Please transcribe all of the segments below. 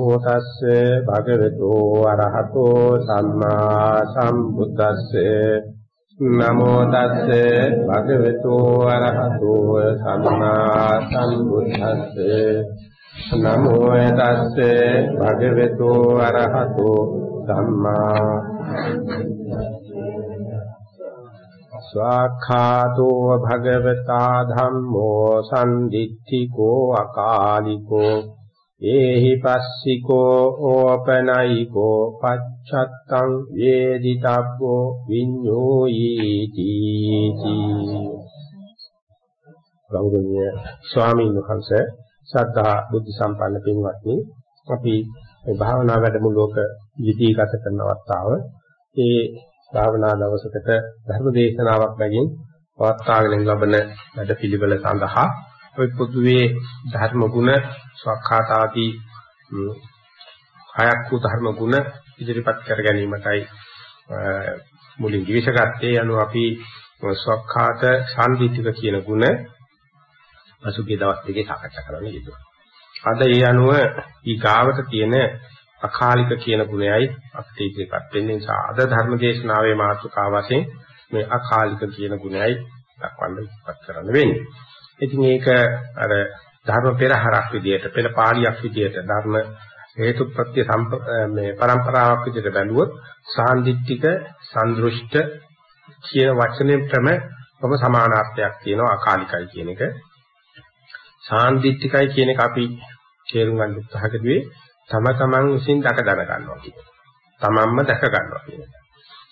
නමෝ තස්සේ භගවතු අරහතෝ සම්මා සම්බුද්දස්සේ. නමෝ තස්සේ භගවතු අරහතෝ සම්මා සම්බුද්දස්සේ. නමෝ තස්සේ භගවතු අරහතෝ සම්මා ස්වාඛාතෝ භගවතා ධම්මෝ සම්දිත්තිකෝ අකාලිකෝ. ඒහි පස්සිකෝ ඕපනයිකෝ පච්චත්තං වේදිතබ්බෝ විඤ්ඤෝයීති ගෞරවනීය ස්වාමීන් වහන්සේ සද්ධා බුද්ධ සම්පන්න පින්වත්නි අපි මේ භාවනා වැඩමුළුවක යෙදී ගත කරන අවස්ථාව ඒ භාවනා දවසකට ධර්ම දේශනාවක් බැගින් පවත්වාගෙන ලබන වැඩපිළිවෙල සඳහා ඔය පොදුවේ ධර්ම ගුණ සක්කාතාදී හයක් වූ ධර්ම ගුණ ඉදිරිපත් කර ගැනීමටයි මුලින් විශේෂගත්තේ අනු අපි සක්කාත සාන්දිටික කියන ගුණ පසුගිය දවස් දෙකේ සාකච්ඡා කරන්න යෙදුවා. අද ඒ අනුව ඊගාවට තියෙන අකාලික කියන ගුණයයි අපිට ඉදිරිපත් වෙන්නේ නිසා අද ධර්ම දේශනාවේ මාතෘකාව වශයෙන් මේ අකාලික කියන ගුණයයි දක්වන්න ඉස්පත් කරන්න වෙන්නේ. ඉතින් ඒක අර ධර්ම පෙරහරක් විදියට පෙර පාළියක් විදියට ධර්ම හේතු ප්‍රත්‍ය මේ પરම්පරාවක් විදියට බැලුවොත් සාන්දිටික සන්දෘෂ්ට කියන වචනේ ප්‍රම ඔබ සමානාර්ථයක් තියෙනවා අකාලිකයි කියන එක. සාන්දිටිකයි කියන එක අපි තේරුම් ගන්න උත්සාහ කරුවේ තම තමන් විසින් දැක දැන ගන්නවා කියන එක. තමන්ම දැක ගන්නවා කියන එක.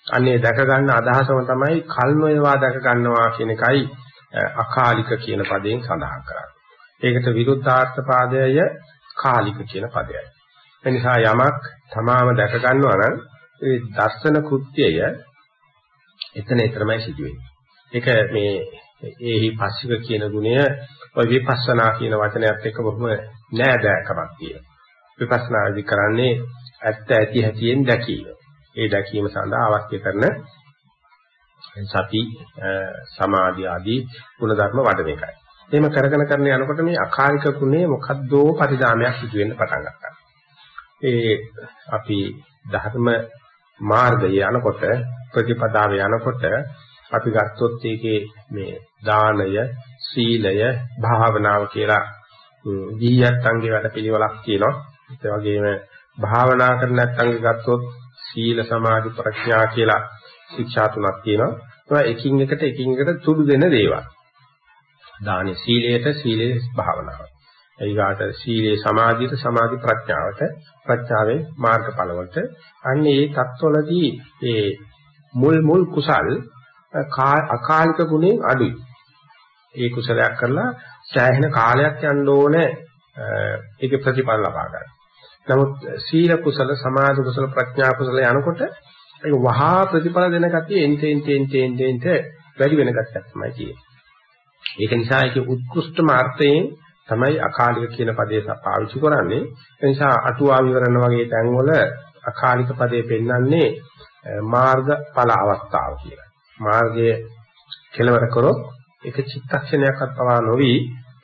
අන්නේ දැක ගන්න අදහසම තමයි කල් නොයවා දැක ගන්නවා කියන එකයි අකාලික කියන පදයෙන් සඳහන් කරන්නේ. ඒකට විරුද්ධාර්ථ පාදයය කාලික කියන පදයයි. ඒ නිසා යමක් තමාම දැක ගන්නවා නම් ඒ දර්ශන කෘත්‍යය එතන එතරම්යි සිදුවෙන්නේ. ඒක මේ ඒහි පස්සික කියන ගුණය ඔය විපස්සනා කියන වචනයත් එක්ක බොහොම නෑදෑකමක් තියෙනවා. විපස්සනාදි කරන්නේ ඇත්ත ඇති හැටියෙන් දැකීම. ඒ දැකීම සඳහා අවශ්‍ය කරන සති සමාධි ආදී ගුණධර්ම වඩන එකයි. එහෙම කරගෙන කරන යනකොට මේ අකාලික ගුණේ මොකද්දෝ පරිණාමයක් සිදු වෙන්න පටන් ගන්නවා. ඒ අපි ධර්ම මාර්ගයේ යනකොට ප්‍රතිපදාවේ යනකොට අපි ගත්තොත් ඒකේ මේ දානය, සීලය, භාවනාව කියලා දීයත්ංගේ වැඩ පිළිවෙලක් තියෙනවා. ඒ වගේම භාවනා කරන නැත්නම් ගත්තොත් සීල සමාධි ප්‍රඥා කියලා ශික්ෂා තුනක් තියෙනවා. ඒවා එකින් එකට එකින් එකට තුඩු දෙන දේවල්. දානේ සීලයට සීලේ භාවනාව. ඊගාට සීලේ සමාධියට සමාධි ප්‍රඥාවට ප්‍රඥාවේ මාර්ගඵලවලට අන්න ඒ தත්වලදී ඒ මුල් මුල් කුසල් අකාලික ගුණෙන් අඩුයි. ඒ කුසලයක් කරලා සෑහෙන කාලයක් යන්න ඕනේ ඒක ප්‍රතිඵල ලබා ගන්න. නමුත් සීල කුසල සමාධි කුසල ප්‍රඥා කුසල යනකොට ඒක වහා ප්‍රතිඵල දෙන ගතිය එන්ට එන්ට එන්ට එන්ට එන්ට වැඩි වෙන ගතියක් තමයි තියෙන්නේ. ඒක නිසා ඒකේ උත්කෘෂ්ඨ මාර්ථයෙන් තමයි අකාලික කියන පදේ පාවිච්චි කරන්නේ. ඒ නිසා අටුවා විවරණ වගේ තැන්වල අකාලික පදේ පෙන්වන්නේ මාර්ගඵල අවස්ථාව කියලා. මාර්ගයේ කෙලවර කරොත් ඒක චිත්තක්ෂණයක්වත් පවා නොවි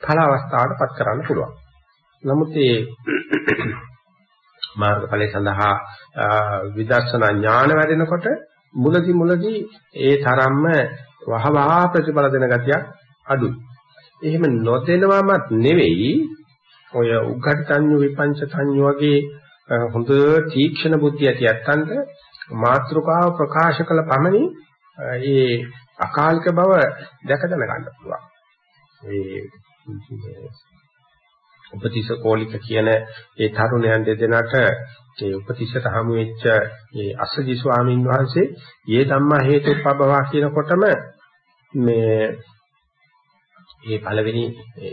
ඵල අවස්ථාවටපත් කරන්න පුළුවන්. නමුත් මේ මාර්ගඵලය සඳහා විදර්ශනා ඥාන වැඩෙනකොට මුලදි මුලදි ඒ තරම්ම වහවහ ප්‍රතිඵල දෙන ගතියක් අඩුයි. එහෙම නොදෙනවමත් නෙවෙයි ඔය උග්ඝට්ඨඤ්ඤු විපංච සංඤ්ඤු වගේ හොඳ තීක්ෂණ බුද්ධිය ඇති ඇත්තන්ට මාත්‍රකාව ප්‍රකාශ කළ පමණින් ඒ අකාලික බව දැක දැන ගන්න පුළුවන්. ඒ උපතිස්ස කෝලික කියන ඒ තරුණයන් දෙදෙනාට ඒ උපතිස්සට හමු වෙච්ච ඒ අස්සජි ස්වාමීන් වහන්සේ "යේ ධම්මා හේතුප්පබවා" කියනකොටම මේ මේ පළවෙනි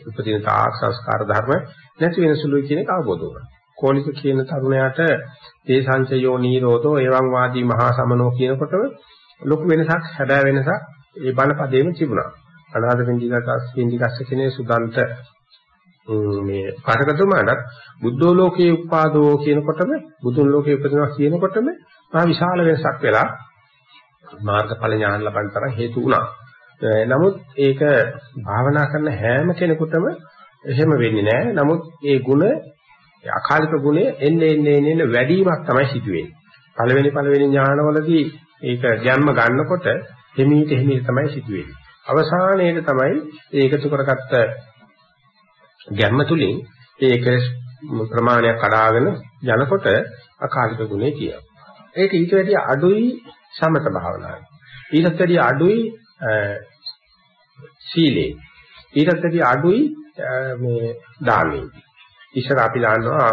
උපදින තාක් සංස්කාර ධර්ම නැති වෙන සුළුයි කියන එක අවබෝධ වුණා. කෝලික කියන තරුණයාට තේ සංචයෝ නීරෝධෝ එවං වාදී මහා සමනෝ කියනකොටම ලොකු වෙනසක් හැබෑ වෙනසක් ඒ බණපදේම තිබුණා. අනාථ පින්ඩිකස් පින්ඩිකස් කියන්නේ සුදන්ත මේ පාඨකතුමාට බුද්ධෝ ලෝකේ උපාදෝ කියනකොටම බුදුන් ලෝකේ උපදිනවා කියනකොටම මා විශාල වෙනසක් වෙලා මාර්ගඵල ඥාන ලබන්න තරම් හේතු වුණා. නමුත් ඒක භාවනා කරන හැම කෙනෙකුටම එහෙම වෙන්නේ නැහැ. නමුත් ඒ ಗುಣ අකාලික ගුණය එන්නේ එන්නේ එන්නේ වැඩිවීමක් තමයි සිදුවෙන්නේ. පළවෙනි පළවෙනි ඥානවලදී ඒක ජන්ම ගන්නකොට හිමීට හිමීට තමයි සිදුවෙන්නේ. අවසානයේදී තමයි ඒකතු කරගත්ත ගැම්ම තුලින් ඒක ප්‍රමාණයක් කඩාගෙන යනකොට අකාලික ගුණේ කියනවා. ඒක ඊට වැඩිය අඩුයි සමත භාවනාවේ. ඊටත් වැඩිය අඩුයි සීලේ. ඊටත් වැඩිය අඩුයි මේ දානෙයි. ඉස්සර අපි දාන්නවා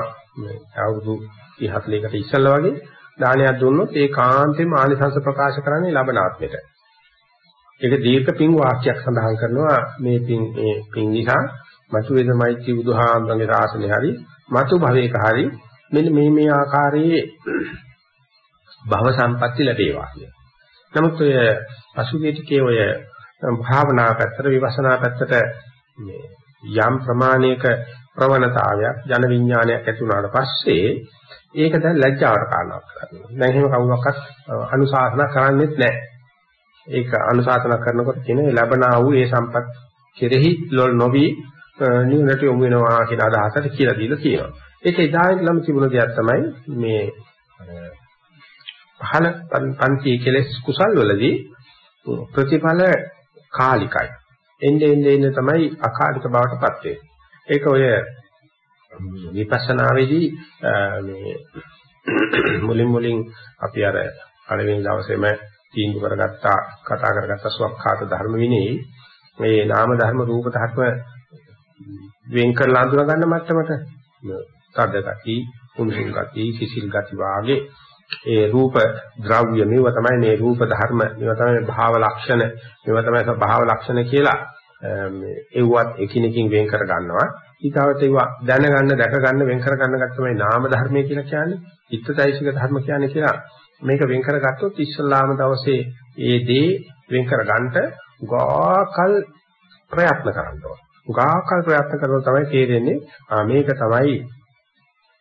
අවුරුදු 30 කට ඉස්සෙල්ලා වගේ දානයක් දුන්නොත් ඒ කාන්තේම ආනිසංස ප්‍රකාශ කරන්නේ ලබනාත්මයට. ඒක දීර්ඝ පින් වාක්‍යයක් සඳහන් කරනවා මේ පින් මේ පින් නිසා මතු වේද මෛත්‍රී බුදුහාමරගේ ශාසනය හරි මතු භවයක හරි මෙන්න මේ මේ ආකාරයේ භව සම්පatti ලැබේවා කියන. නමුත් ඔය පසුගිය ටිකේ ඔය භාවනා පැත්තට විපස්සනා පැත්තට මේ යම් ප්‍රමාණයක ප්‍රවණතාවයක් ජන විඥානයක් ඇති වුණාට පස්සේ ඒක දැන් ලැජ්ජාවට කාරණාවක් කරනවා. දැන් එහෙම කවුරක්වත් අනුශාසනා කරන්නේත් නැහැ. ඒක අනුශාසනා කරනකොට කියන ලැබනා වූ ඒ සම්පත් කෙරෙහි ලොල් නොවි නිවනට යොමු වෙනවා කියන අදහසට කියලා දීලා තියෙනවා. ඒක එදායින් ළම තිබුණ දෙයක් තමයි මේ පහළ පන්ති කෙලස් කුසල් වලදී ප්‍රතිඵල කාලිකයි. එන්නේ එන්නේ එන්නේ තමයි අකාලික බවට පත් වෙන්නේ. ඒක ඔය විපස්සනාවේදී මේ මුලින් මුලින් අපි අර පළවෙනි දවසේම තීන්දුව කරගත්තා කතා කරගත්ත සුවක්ඛාත ධර්ම විනේ මේ නාම ධර්ම රූප ධර්ම වෙන් කරලා අඳුන ගන්න මට්ටමට. තද ගති, කුණුසුම් ගති, සිසිල් ගති වාගේ ඒ රූප ද්‍රව්‍ය මේව තමයි මේ රූප ධර්ම මේව තමයි භාව ලක්ෂණ මේව තමයි භාව ලක්ෂණ කියලා මේ එව්වත් එකිනෙකින් වෙන් කර ගන්නවා. ඊටවට ඒවා දැනගන්න දැක ගන්න වෙන් කර ගන්න ගත්ත තමයි නාම ධර්මය කියලා කියන්නේ චිත්තයිසික ධර්ම කියන්නේ කියලා. මේක වෙන් කරගත්තොත් ඉස්සල්ලාම දවසේ ඒ දේ වෙන් කර ගන්නට ගාකල් ප්‍රයත්න කරන්න ඕන. ගාකල් ප්‍රයත්න කරනවා තමයි තේරෙන්නේ මේක තමයි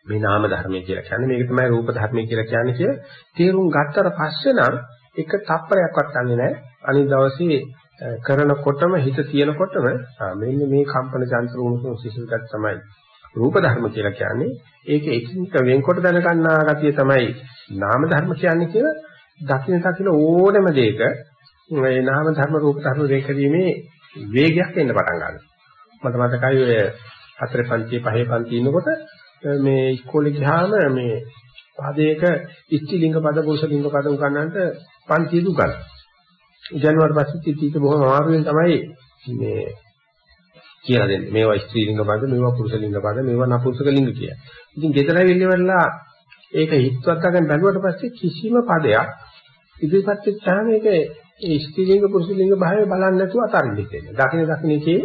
මේ නාම ධර්මය කියලා කියන්නේ. මේක තමයි රූප ධර්මය කියලා කියන්නේ කිය තේරුම් ගත්තට පස්සේ නම් එක තප්පරයක්වත් ගන්නෙ නැහැ. අනිත් දවසේ කරනකොටම හිත තියෙනකොටම මෙන්න මේ කම්පන චංචල උණුසුම් සිසිල්කත් තමයි රූප ධර්ම කියලා කියන්නේ. ඒක එකින් වෙන්කොට දැනගන්නා ගතිය තමයි නාම ධර්ම කියන්නේ කියලා දකින්න දකින්න ඕනම දෙයක මේ නාම ධර්ම රූප ධර්ම දෙකීමේ වේගයක් එන්න පටන් ගන්නවා. මට මතකයි ඔය හතරේ පන්තියේ පහේ පන්තියේ ඉන්නකොට මේ ඉස්කෝලේ ගියාම මේ පදයක ඉස්තිලිංග පද පුරුෂ ලිංග පද උගන්නන්නට පන්තිය දුගන්න. ඉගෙනුවාට පස්සේ ඉතින් බොහොම අමාරුවෙන් තමයි මේ කියලා දෙන්නේ. මේවා ස්ත්‍රී ලිංග පද, මේවා පුරුෂ ලිංග පද, මේවා නපුංසක ලිංග කියලා. ඉතින් ගෙදර වෙල්ලෙවලා ඒක හිතවත් ගන්න බැලුවට පස්සේ කිසිම පදයක් ඉදිරිපත් වෙච්චාම ඒක ඒ ස්ත්‍රී ලිංග පුරුෂ ලිංග භාවය බලන්නේ නැතුව අතාරින්න දෙන්නේ. දකින දකින්නකේ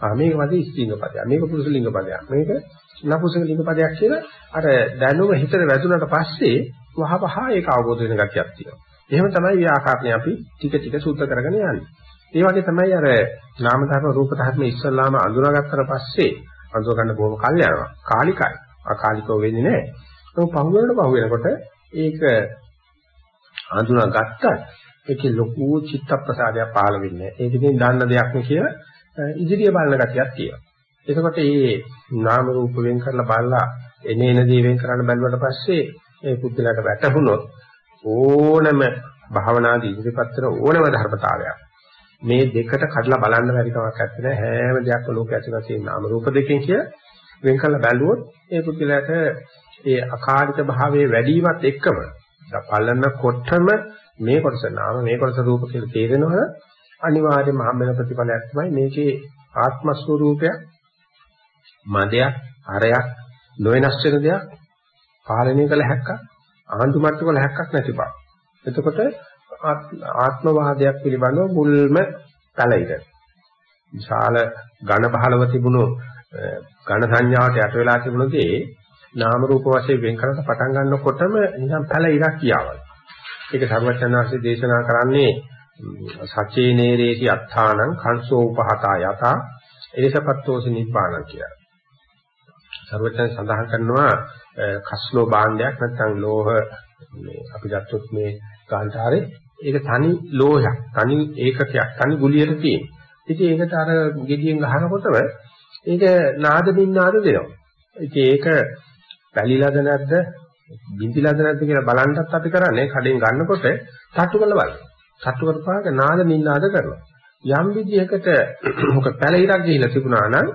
ආ මේක වදී ස්ත්‍රී ලිංග පදයක්. මේක පුරුෂ ලිංග පදයක්. මේක නපුංසක ලිංග පදයක් කියලා අර දැනුම හිතට වැදුනට පස්සේ වහවහ ඒක අවබෝධ වෙන ගතියක් තියෙනවා. එහෙම තමයි ව්‍යාකරණය අපි ටික ටික සූත්‍ර කරගෙන යන්නේ. ඒ වගේ තමයි අර නාම ධර්ම රූප ධර්ම ඉස්සල්ලාම අඳුනාගත්තට පස්සේ අඳුර ගන්න බොහොම කල් යනවා. කාලිකයි. අකාලිකව වෙන්නේ නැහැ. ඒක පහු වෙනකොට පහු වෙනකොට ඒක අඳුනාගත්තත් ඒකේ ලොකු චිත්ත ප්‍රසාදයක් පහළ වෙන්නේ. ඒක ඉතින් දන්න දෙයක් නේ කියලා ඉදිරිය බලන ගතියක් තියෙනවා. එතකොට මේ නාම රූප වෙන් කරලා බලලා එනේන දේ වෙන් කරන්න බැලුවට පස්සේ ඒ පුද්ගලයාට වැටහුනොත් ඕනම භාවනාදී ඉදිරිපත් කරන ඕනම ධර්මතාවයක්. මේ දෙකට කඩලා බලන්න බැරි කමක් නැත්තේ හැම දෙයක්ම ලෝක ඇතුළත තියෙන නාම රූප දෙකෙන් කිය වෙන් කරලා බැලුවොත් ඒ පුද්ගලයාට ඒ අකාලික භාවයේ වැඩිවීමත් එක්කම බලනකොටම මේ කොටස නාම මේ කොටස රූප කියලා තේරෙනවා අනිවාර්යයෙන්ම හම්බෙන ප්‍රතිඵලයක් තමයි මේකේ ආත්ම ස්වરૂපයක් මදයක් අරයක් නොවෙනස් වෙන දෙයක් පාලනය කළ හැක්කක් ආන්තුමත්තු කළ හැක්කක් නැති බව. එතකොට ආත්මවාදයක් පිළිබඳව මුල්ම පැලිර. විශාල ඝන බහලව තිබුණු ඝන සංඥාවට යට වෙලා තිබුණදී නාම රූප වශයෙන් වෙන් කරලා පටන් ගන්නකොටම නිකන් පැලිරක් කියාවල්. ඒක සර්වචනාංශයේ දේශනා කරන්නේ සචේ නේරේති අත්තානං කංසෝ උපහතා යතා ඒසපත්තෝසි නිබ්බාණං කියලා. සර්වචන සඳහන් කරනවා කස්ලෝ භාණ්ඩයක් නැත්නම් ලෝහ මේ අපි ගත්තොත් මේ කාන්තාරේ ඒක තනි ලෝහයක් තනි ඒකකයක් තනි ගුලියට තියෙන. ඉතින් ඒකට අර ගෙඩියෙන් ගහනකොටම ඒක නාද බින්නාද දෙනවා. ඉතින් ඒක පැලිලාද නැද්ද බින්දිලාද නැද්ද කියලා බලන්නත් අපි කරන්නේ කඩෙන් ගන්නකොට තට්ටු කරලා බලන්න. තට්ටු කරපාක නාද බින්නාද කරනවා. යම් විදිහකට මොක පැලිරක් ගිහිලා තිබුණා නම්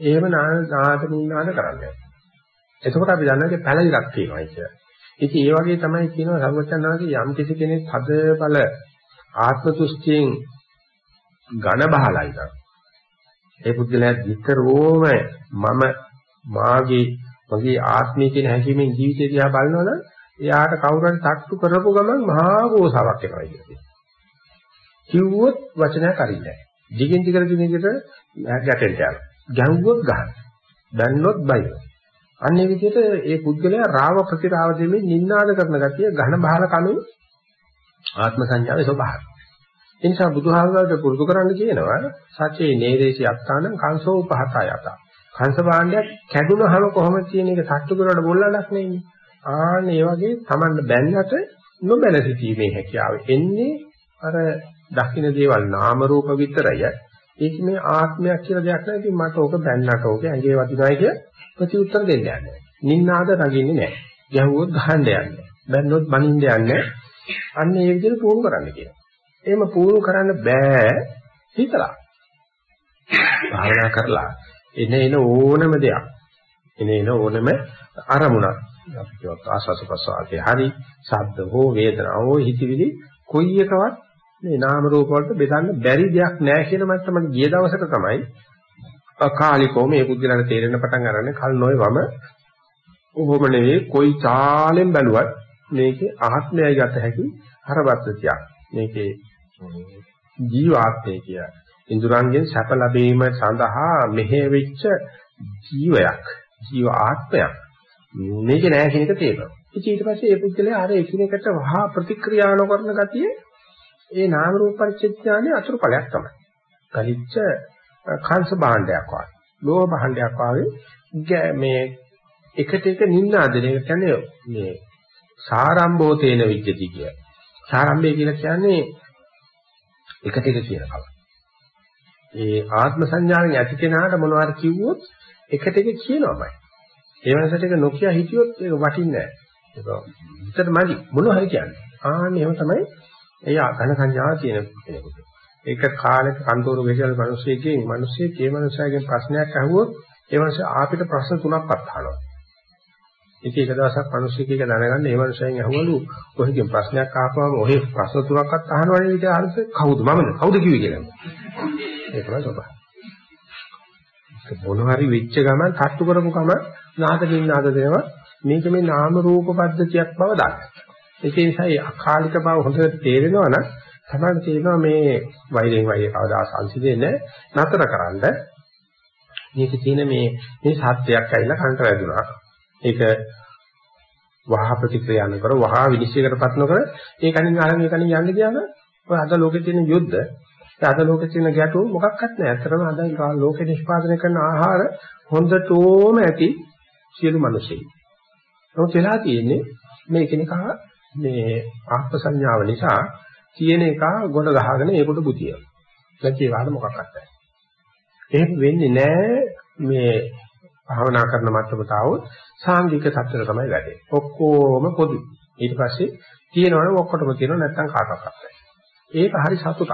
එහෙම නාද බින්නාද කරන්නේ. එතකොට අපි දන්නවා පැලිරක් තියෙනවා කියලා. ඉතින් ඒ වගේ තමයි කියනවා සර්වචන්නාගේ යම් කිසි කෙනෙක් හද බල ආත්ම තුෂ්ඨියෙන් ඝන බහලයි නම් ඒ පුද්ගලයා විතරෝම මම මාගේ මගේ ආත්මය කියන හැඟීමෙන් ජීවිතය දිහා බලනවනම් එයාට කවුරුන් තට්ටු කරපු ගමන් මහා ගෝසාවක් එනවා කියන්නේ. කිව්වොත් වචනයක් අරින්නේ නැහැ. දිගින් දිගට දින එකට ගැටෙන්න යනවා. ගැහුවොත් ගහන. දැන්නොත් බයිනවා. අන්නේ විදිහට ඒ පුද්ගලයා රාව ප්‍රතිරාව දෙමින් නින්නාද කරන ගතිය ඝන බහල කණු ආත්ම සංඥාවේ ස්වභාවය. ඒ නිසා බුදුහාමුදුරුවෝ පුරුදු කරන්න කියනවා සචේ නේරේසි අත්තානං කංසෝ උපහත යත. කංශ භාණ්ඩයක් කැඩුනහම කොහොමද කියන එක සත්තු කරවට බොල්ලලක් නෙන්නේ. ආන්න ඒ වගේ Taman බැන්නට නොබැල සිටීමේ හැකියාව එන්නේ අර දකින්න දේවල් නාම රූප විතරය. ඒක මේ ආත්මයක් කියලා දෙයක් නැහැ. ඉතින් මට ඕක බැන්නට ඕක ඇඟේ වදිනයි කිය ප්‍රතිඋත්තර දෙන්න යන්නේ. නින්නාද නගින්නේ නැහැ. ගැහුවොත් ගහන්න යන්නේ. බැන්නොත් බනින්න යන්නේ. අන්න ඒ විදිහට පුහුණු කරන්න කියනවා. එහෙම පුහුණු කරන්න බෑ හිතලා. භාවනා කරලා එන එන ඕනම දෙයක්. එන එන ඕනම අරමුණක්. අපි කියවත් ආස්වාස ප්‍රසආතේ හරි, ශබ්ද හෝ වේදනා හෝ හිතවිලි කොයි එකවත් මේ නාම රූප වලට බෙදන්න බැරි දෙයක් නැහැ කියන මට්ටමට ගිය දවසට තමයි අකාලිකව මේ පුද්ගලයන්ට තේරෙන පටන් අරන්නේ කල් නොවේවම කොහොම නෙවෙයි කොයි තාලෙන් බැලුවත් මේකේ ආත්මයයි ගත හැකි හරවත්තියක් මේකේ ජීවාත්මය කිය. ඉන්ද්‍රයන්ගෙන් සැප ලැබීම සඳහා මෙහෙවිච්ච ජීවයක් ජීව ආත්මයක් මේක නෑ කියන එක තේරෙනවා. ඊට පස්සේ ඒ පුද්ගලයා අර එකිනෙකට වහා ප්‍රතික්‍රියා නොකරන ගතිය ඒ නාම රූප පරිච්ඡේඥානේ අතුරුඵලයක් තමයි. කලිච්ච කංශ භාණ්ඩයක් වගේ. ලෝහ භාණ්ඩයක් වගේ මේ එකට එක නින්නාදනය කියන්නේ මේ සාරම්භෝ තේන විද්‍යති කිය. සාරම්භය කියලා කියන්නේ එකට එක කියන කල. ඒ ආත්ම සංඥාවෙන් ඇති කෙනාට මොනවාර කිව්වොත් එකට එක කියනවාමයි. ඒ වෙනසට එක නොකිය හිටියොත් ඒක වටින්නේ නැහැ. ඒක විතර මදි මොනවා හරි කියන්නේ. ආන්නේ එහෙම තමයි ඒ ආඝන සංඥාව තියෙන කෙනෙකුට. ඒක කාලෙක කන්තෝරු ගෙසල් මිනිස්සෙකින් මිනිස්සෙක් ඒ මිනිසාගෙන් ප්‍රශ්නයක් අහුවොත් ඒ මිනිසා ආපිට ප්‍රශ්න තුනක් අහනවා. ඒක එක දවසක් මිනිස්සෙක් එක දැනගන්න ඒ මිනිසෙන් අහවලු කොහෙකින් ප්‍රශ්නයක් අහපුවම ඔහෙ ප්‍රශ්න තුනක්වත් අහනවනේ ඊට අහන්න කවුද මමද කවුද කිව්වේ කියලා. ඒක තමයි ස්වභාවය. මොන හරි වෙච්ච ගමන් තට්ටු කරපු ගමන් නාද දින්නාද දෙනවා මේක මේ නාම රූප පද්ධතියක් බව දන්න. ඒක නිසා මේ අකාලික බව හොඳට තේරෙනවා නම් තමයි තේරෙනවා මේ වෛරයෙන් වෛරය කවදා සංසිඳෙන්නේ නතරකරනද මේක තියෙන මේ මේ සත්‍යයක් ඇවිල්ලා කන්ට වැදුනා. ඒක වහා ප්‍රතික්‍රියා නොකර වහා විනිශ්චයකටපත් නොකර ඒ කණින් අරන් ඒ කණින් යන්න ගියාම ඔය අද ලෝකේ තියෙන යුද්ධ අද ලෝකේ තියෙන ගැටුම් මොකක්වත් නැහැ. අතරම අද ලෝකේ නිෂ්පාදනය කරන ආහාර හොඳටම ඇති සියලු මිනිස්සුයි. නමුත් වෙලා තියෙන්නේ මේ කෙනිකා මේ ආත්ම සංඥාව නිසා තියෙන එක ගොඩ ගහගෙන ඒකට බුතිය. නැති ඒවාට මොකක්වත් නැහැ. එහෙම වෙන්නේ නැහැ මේ භාවනා කරන මට්ටමට આવොත් සාංගික සත්‍යය තමයි වැඩේ. ඔක්කොම පොදු. ඊට පස්සේ තියෙනවනේ ඔක්කොටම තියෙනව නැත්නම් කාටවත් නැහැ. ඒක හරි සතුටක්.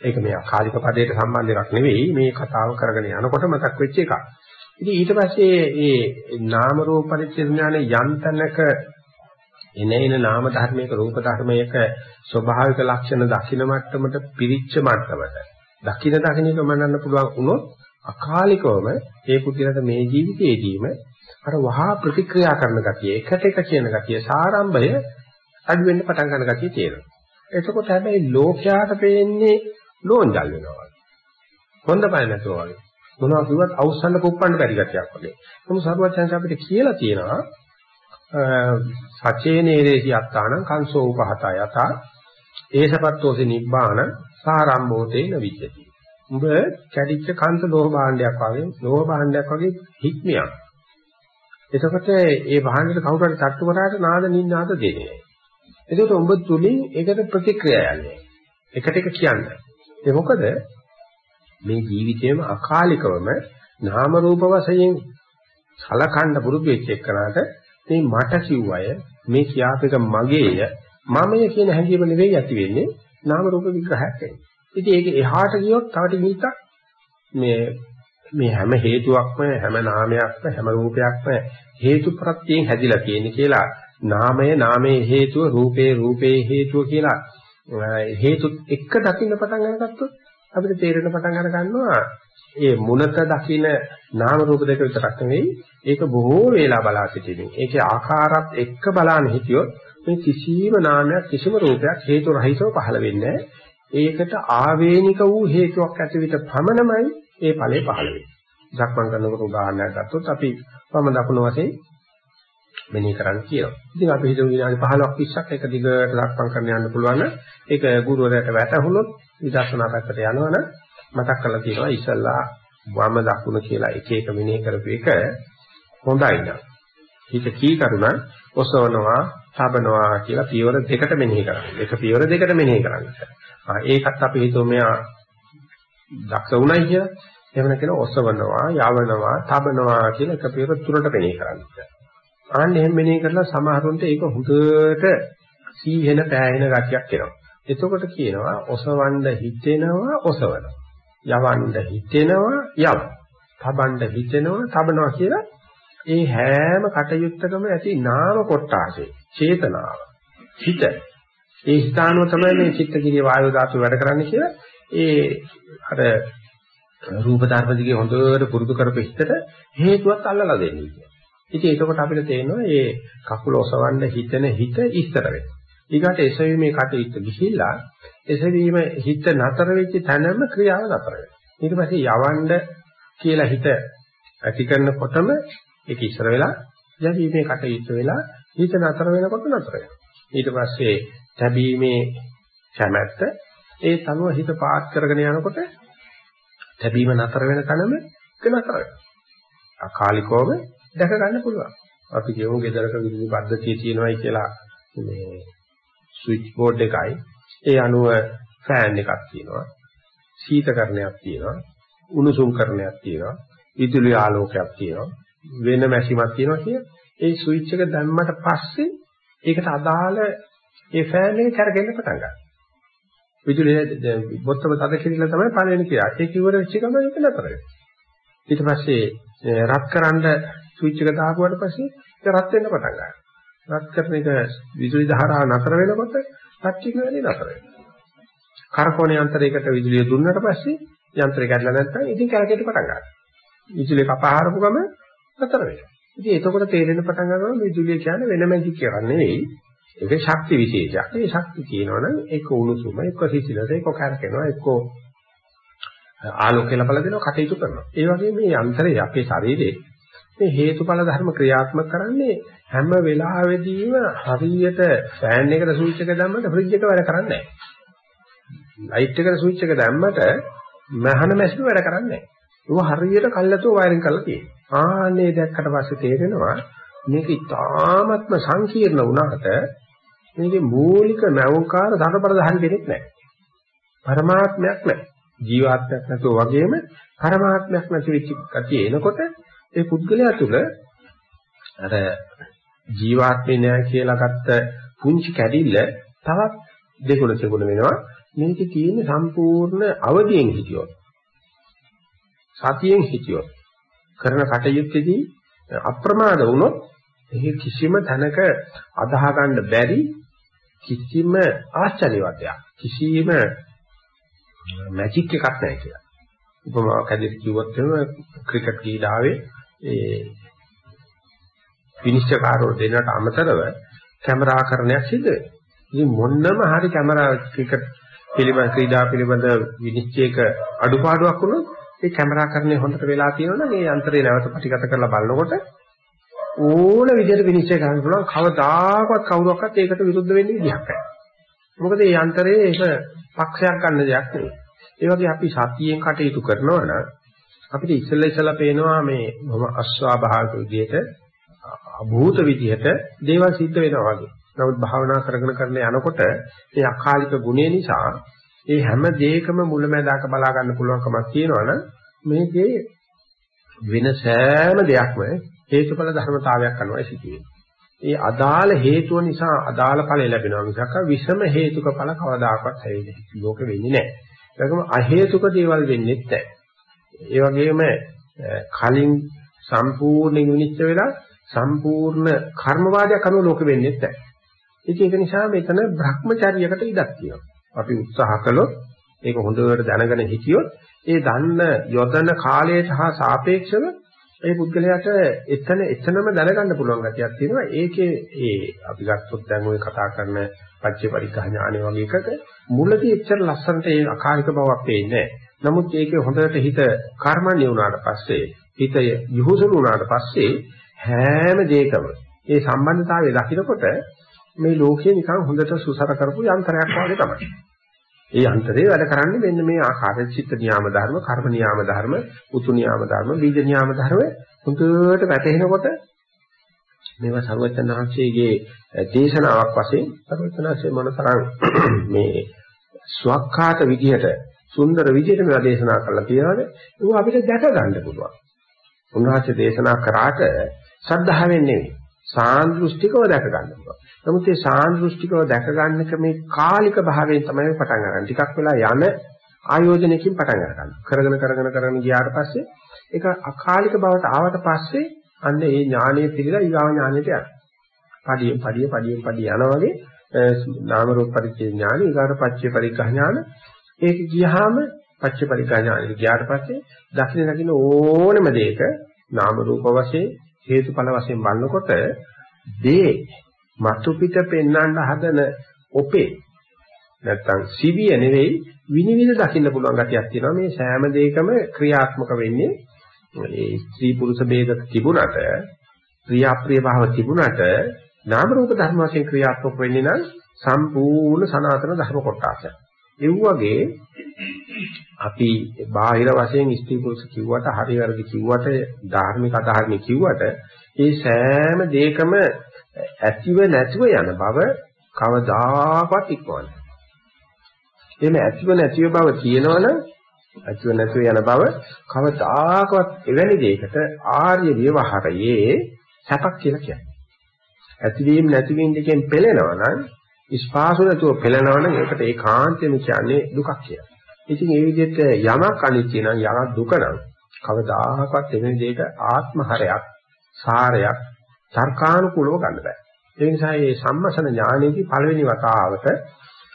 ඒක මේ කාලික පදයට සම්බන්ධ එකක් නෙවෙයි මේ කතාව කරගෙන යනකොට මතක් වෙච්ච එකක්. ඉතින් ඊට පස්සේ මේ නාම රූප පරිච්ඡේඥාන යන්තනක එනේන නාම ධර්මයක රූප ධර්මයක ස්වභාවික ලක්ෂණ දකින්න මට්ටමට පිරිච්ච මට්ටමට දකින්න දකින්නක මනන්න පුළුවන් වුණොත් අකාලිකවම ඒ පුද්ගලට මේ ජීවිතයේදීම අර වහා ප්‍රතික්‍රියා කරන ගතිය එකට එක කියන ගතිය සාරම්භය අඩු වෙන්න පටන් ගන්න ගතිය තියෙනවා. එතකොට හැබැයි ලෝකයාට පේන්නේ ලෝන්ජල් වෙනවා. හොඳ බය නැතුව වගේ. මොනවා කිව්වත් අවසන්න කුප්පන්න බැරි ගතියක් වගේ. නමුත් සරුවචන්ස අපිට කියලා තියෙනවා සචේනේරේසි අත්තාන කංසෝ උපහත යත ඒසපත්තෝසි නිබ්බාන සාරම්භෝතේන විච්ඡති. උඹ කැඩිච්ච කංශ ලෝහ භාණ්ඩයක් වගේ ලෝහ භාණ්ඩයක් වගේ හික්මියක්. එතකොට ඒ භාණ්ඩෙට කවුරු හරි තට්ටු කරාට නාද නින්නාද දෙන්නේ. එතකොට උඹ තුලින් ඒකට ප්‍රතික්‍රියා යන්නේ. එකට එක කියන්නේ. ඒ මොකද මේ ජීවිතේම අකාලිකවම නාම රූප වශයෙන් සලකන්න පුරුදු වෙච්ච එකනට මේ මට කිව්වය මේ කියාපේක මගේය මමය කියන හැඟීම නෙවෙයි ඇති වෙන්නේ. නාම රූප විග්‍රහයක් වෙන්නේ. ඉතින් ඒක එහාට ගියොත් තව ටිකක් මේ මේ හැම හේතුවක්ම හැම නාමයක්ම හැම රූපයක්ම හේතු ප්‍රත්‍යයෙන් හැදිලා තියෙන කියලා. නාමය නාමයේ හේතුව රූපේ රූපේ හේතුව කියලා හේතුත් එක්ක දකින්න පටන් අරගත්තොත් අපිට තේරෙන පටන් අර ගන්නවා ඒ මුනත දකින නාම රූප දෙක විතරක් නෙවෙයි ඒක බොහෝ වේලා බලා සිටින්නේ. ඒකේ ආකාරات එක්ක බලන්න හිටියොත් මේ කිසිම නාමයක් කිසිම රූපයක් හේතු රහිතව පහළ වෙන්නේ ඒකට ආවේනික වූ හේතුවක් ඇති විට පමණමයි ඒ ඵලය පහළ වෙන්නේ. සක්මන් කරනකොට උදාහරණයක් ගත්තොත් අපි වම දකුණු වශයෙන් මෙනෙහි කරන්න කියනවා. ඉතින් අපි හිතමු විනාඩි 15ක් 20ක් එක දිගට සක්මන් කරන්න යන්න පුළුවන් නම් ඒක ගුරුවරයාට වැටහුනොත් විදර්ශනා පැත්තට යනවනම් මතක් කරලා තියෙනවා ඉස්සල්ලා වම දකුණ කියලා එක එක මෙනෙහි කරපු එක හොඳයි නේද? හිත කී කරුණා ඔසවනවා, තබනවා කියලා පියවර දෙකට මෙනෙහි කරන්න. එක පියවර දෙකට මෙනෙහි කරන්න. ආ ඒකත් අපි හිතුව මෙයා දක්ෂ උණයි කියලා. එහෙම නැත්නම් ඔසවනවා, යවනවා, තබනවා කියලා එක පියවර තුනට මෙනෙහි කරන්න. ආන්න එහෙම මෙනෙහි කරලා සමහරුන්ට ඒක හුදට සීහෙන පෑහෙන ගතියක් එනවා. එතකොට කියනවා ඔසවන්න හිතෙනවා ඔසවනවා. යවන්න හිතෙනවා යව. තබන්න හිතෙනවා තබනවා කියලා ඒ හැම කටයුත්තකම ඇති නාම කොටාසේ චේතනාව. හිත. ඒ ස්ථානව තමයි මේ චිත්තගිරිය වායු ධාතු වැඩ කරන්නේ කියලා ඒ අර රූප ධර්ම දිගේ හොඳට පුරුදු කරපු හිතට හේතුවක් අල්ලලා දෙන්නේ. ඉතින් ඒකකොට අපිට තේරෙනවා මේ කකුල ඔසවන්න හිතෙන හිත ඉස්තර වෙනවා. ඊගාට එසවීමේ කටයුත්ත ගිහිල්ලා එසවීම හිත නතර වෙච්ච තැනම ක්‍රියාව නතර වෙනවා. ඊට පස්සේ යවන්න කියලා හිත ඇති කරනකොටම ඒක ඉස්සර වෙලා යැවීමේ කටයුත්ත වෙලා හිත නතර වෙනකොට නතර වෙනවා. ඊට පස්සේ තැබීමේ කැමැත්ත ඒ තනුව හිත පාත් කරගෙන යනකොට තැබීම නතර වෙන තැනම ඒක නතර වෙනවා. අකාලිකවම දැක ගන්න පුළුවන්. අපි කියමු ගෙදරක විදුලි පද්ධතිය තියෙනවායි කියලා මේ ස්විච් බෝඩ් එකයි ඒ අනුව ෆෑන් එකක් තියෙනවා. සීතකරණයක් තියෙනවා. උණුසුම් කරණයක් තියෙනවා. විදුලි ආලෝකයක් තියෙනවා. වෙන මැෂිමක් තියෙනවා කිය. ඒ ස්විච් එක දැම්මට පස්සේ ඒකට අදාළ ඒ ෆෑන් එක කරගෙන පටන් ගන්නවා. විදුලිය බොත්තම තද කිරීලා තමයි පළවෙනි ක්‍රියාව. ඒක ඉවර වෙච්ච ගමන් ඒක නතර වෙනවා. ඊට පස්සේ රත් කරන්න ස්විච් එක දාපුවාට පස්සේ ඒක රත් වෙන්න පටන් ගන්නවා. රත් කරන එක විදුලි ධාරාව නතර වෙනකොට ටච්චික වෙන්නේ නතර වෙනවා. කරකෝණ යන්ත්‍රයකට විදුලිය දුන්නට පස්සේ යන්ත්‍රය කැඩලා නැත්නම් ඉතින් කැරකෙට පටන් ගන්නවා. විදුලිය කපහරපු ගම නතර වෙනවා. ඉතින් එතකොට තේරෙන පටන් ගන්නවා විදුලිය කියන්නේ වෙන මැජික් එකක් නෙවෙයි. ඒක ශක්ති විශේෂයක්. මේ ශක්ති කියනවනම් ඒක උණුසුම, ඒක සිසිලස, ඒක කැරකෙනවා, ඒක ආලෝකය ලබලා දෙනවා, කටයුතු කරනවා. ඒ වගේම මේ යන්ත්‍රය අපේ ශරීරයේ මේ හේතුඵල ධර්ම ක්‍රියාත්මක කරන්නේ හැම වෙලාවෙදීම හරියට ෆෑන් එකට ස්විච් එක දැම්මම ෆ්‍රිජ් එක වැඩ කරන්නේ නැහැ. ලයිට් එකට ස්විච් එක දැම්මට මහන මැෂින් වැඩ කරන්නේ නැහැ. ඒක හරියට කල්ලාතෝ වයරින් කරලා තියෙනවා. ආන්නේ දැක්කට පස්සේ තේරෙනවා මේක ඉතාමත්ම සංකීර්ණ වුණාට මේකේ මූලික නෞකාර ධනපරදහන් කෙනෙක් නැහැ. පරමාත්මයක් නැහැ. ජීවාත්මයක් නැතුව වගේම පරමාත්මයක් නැති වෙච්ච කතිය එනකොට ඒ පුද්ගලයා තුළ අර ජීවාත්මේ නෑ කියලා ගත්ත පුංචි කැඩිල්ල තවත් දෙගුණ සෙගුණ වෙනවා මේකේ තියෙන සම්පූර්ණ අවදියෙන් හිටියොත් සතියෙන් හිටියොත් කරන කටයුත්තේදී අප්‍රමාද වුණොත් ඒ කිසිම තැනක අදාහ ගන්න බැරි කිසිම ආශ්චර්යවත් දෙයක් කිසිම මැජික් එකක් නැහැ කියලා. උපමාවක් හැටියට කිව්වොත් එහෙම ක්‍රිකට් ක්‍රීඩාවේ ඒ විනිශ්චයකාරෝ දෙන්නට අමතරව කැමරාකරණයක් සිදු වෙනවා. ඉතින් මොන්නම හරි කැමරා ක්‍රිකට් පිළිබඳ ක්‍රීඩා පිළිබඳ විනිශ්චයක අඩුපාඩුවක් වුණොත් ඒ කැමරාකරණය හොඳට වෙලා තියෙනවනම් ඒ යන්ත්‍රය නැවත පිටිගත කරලා බලනකොට ඕන විදිහට විනිශ්චය කරන්න පුළුවන් කවදාකවත් කවුරක්වත් ඒකට විරුද්ධ වෙන්නේ විදිහක් නැහැ. මොකද මේ යන්ත්‍රයේ ඒක පක්ෂයක් ගන්න දෙයක් නෙවෙයි. ඒ වගේ අපි සතියෙන් කටයුතු කරනවා නම් අපිට ඉස්සෙල්ලා ඉස්සෙල්ලා පේනවා මේ මම අස්වාභාවික විදිහට අභූත විදිහට දේවල් සිද්ධ වෙනවා වගේ. නමුත් භාවනා කරගෙන කරන යනකොට මේ අකාලික ගුණය නිසා ඒ හැම දෙයකම මුලැමැදාක බලා ගන්න පුළුවන්කමක් තියෙනවනම් මේකේ වෙන සෑම දෙයක්ම හේතුඵල ධර්මතාවයක් අනුවයි සිදුවෙන්නේ. ඒ අදාළ හේතුව නිසා අදාළ ඵලය ලැබෙනවා මිසක් විෂම හේතුක ඵල කවදාකවත් හැදෙන්නේ ලෝක වෙන්නේ නැහැ. ඒකම අහේතුක දේවල් වෙන්නේ නැහැ. ඒ වගේම කලින් සම්පූර්ණ විනිශ්චය වෙලා සම්පූර්ණ කර්මවාදයක් අනුව ලෝක වෙන්නේ නැහැ. ඉතින් ඒක නිසා මෙතන භ්‍රමචාරියකට ඉඩක් තියෙනවා. අපි උත්සාහ කළොත් ඒක හොඳට දැනගෙන හිටියොත් ඒ දන්න යොදන කාලයට හා සාපේක්ෂව ඒ පුද්ගලයාට එතන එතනම දැනගන්න පුළුවන් ගැටියක් තියෙනවා. ඒකේ ඒ අපි ගත්තොත් දැන් ওই කතා කරන පච්චේ පරිග්‍රහ ඥානය වගේ එකට මුලදී එච්චර ලස්සනට ඒ අකාලික බවක් පේන්නේ නමුත් ඒකේ හොඳට හිත කර්මන්නේ වුණාට පස්සේ හිත යහුසුළු වුණාට පස්සේ හැම දෙයකම ඒ සම්බන්ධතාවය දකිනකොට මේ ලෝකේ නිකන් හොඳට සුසර කරපු යන්ත්‍රයක් වගේ තමයි. ඒ යන්ත්‍රේ වැඩ කරන්නේ මෙන්න මේ ආකාරයෙන් චිත්ත නියාම ධර්ම, කර්ම නියාම ධර්ම, උතු නියාම ධර්ම, බීජ නියාම ධර්ම හොඳට වැටෙනකොට මේවා සර්වචනහන්සේගේ දේශනාවක් වශයෙන් සර්වචනහන්සේ මොනතරම් මේ ස්වකහාත විදියට සුන්දර විදියට මේවා දේශනා කරලා තියෙනවද? ඒක අපිට දැක ගන්න පුළුවන්. උන්වහන්සේ දේශනා කරාට සද්ධාවෙන් නෙවෙයි. සාන්දෘෂ්ටිකව දැක ගන්න පුළුවන්. නමුත් මේ සාන්දෘෂ්ටිකව දැක ගන්නක මේ කාලික භාවයෙන් තමයි පටන් ගන්න. ටිකක් වෙලා යන ආයෝජනයකින් පටන් ගන්න. කරගෙන කරගෙන කරගෙන ගියාට පස්සේ ඒක අකාලික බවට ආවට පස්සේ අන්න ඒ ඥානයේ පිළිලා ඊගාව ඥානයට යනවා. පඩියෙන් පඩිය පඩියෙන් පඩිය යනවා වගේ නාම රූප පරිච්ඡේ ඥාන ඊගාට පච්චේ පරිග්‍රහ ඥාන ඒක ගියහම පච්චේ පරිග්‍රහ ඥානෙට ගියාට පස්සේ දකින්න දකින්න ඕනම දෙයක නාම රූප වශයෙන් හේතුඵල වශයෙන් බලනකොට දේ මතු පිට පෙන්වන්න හදන ඔපේ නැත්තම් සිවිය නෙවෙයි විනිවිද දකින්න පුළුවන් ගතියක් තියෙනවා මේ සෑම දෙයකම ක්‍රියාත්මක වෙන්නේ ඒ ස්ත්‍රී පුරුෂ ભેද තිබුණට ප්‍රියාප්‍රිය භාව තිබුණට නාම රූප ධර්ම වශයෙන් ක්‍රියාත්මක වෙන්නේ නම් සම්පූර්ණ සනාතන ධර්ම කොටසක්. ඒ වගේ අපි බාහිර වශයෙන් ස්ත්‍රී පුරුෂ කිව්වට හරි වැරදි කිව්වට ධාර්මික අධාර්මික කිව්වට මේ සෑම දෙයකම ඇතිව නැතිව යන බව කවදාකවත් ඉක්මවන්නේ. එහෙම ඇතිව නැතිව බව තියෙනවනම් ඇතිව නැතිව යන බව කවදාකවත් එවැනි දෙයකට ආර්ය ව්‍යවහාරයේ සැපක් කියලා කියන්නේ. ඇතිවීම නැතිවීම දෙකෙන් පෙළෙනවා නම් ස්පාසු නැතුව පෙළෙනවා නම් ඒකට ඒකාන්තයෙන්ම කියන්නේ දුකක් කියලා. ඉතින් ඒ විදිහට යමක් අනිත්‍ය නම් යමක් දුක නම් කවදාකවත් එවැනි දෙයක ආත්මහරයක් සාරයක් තර්කානුකූලව ගන්න බෑ. ඒ නිසා මේ සම්මසන ඥානයේදී පළවෙනි වතාවට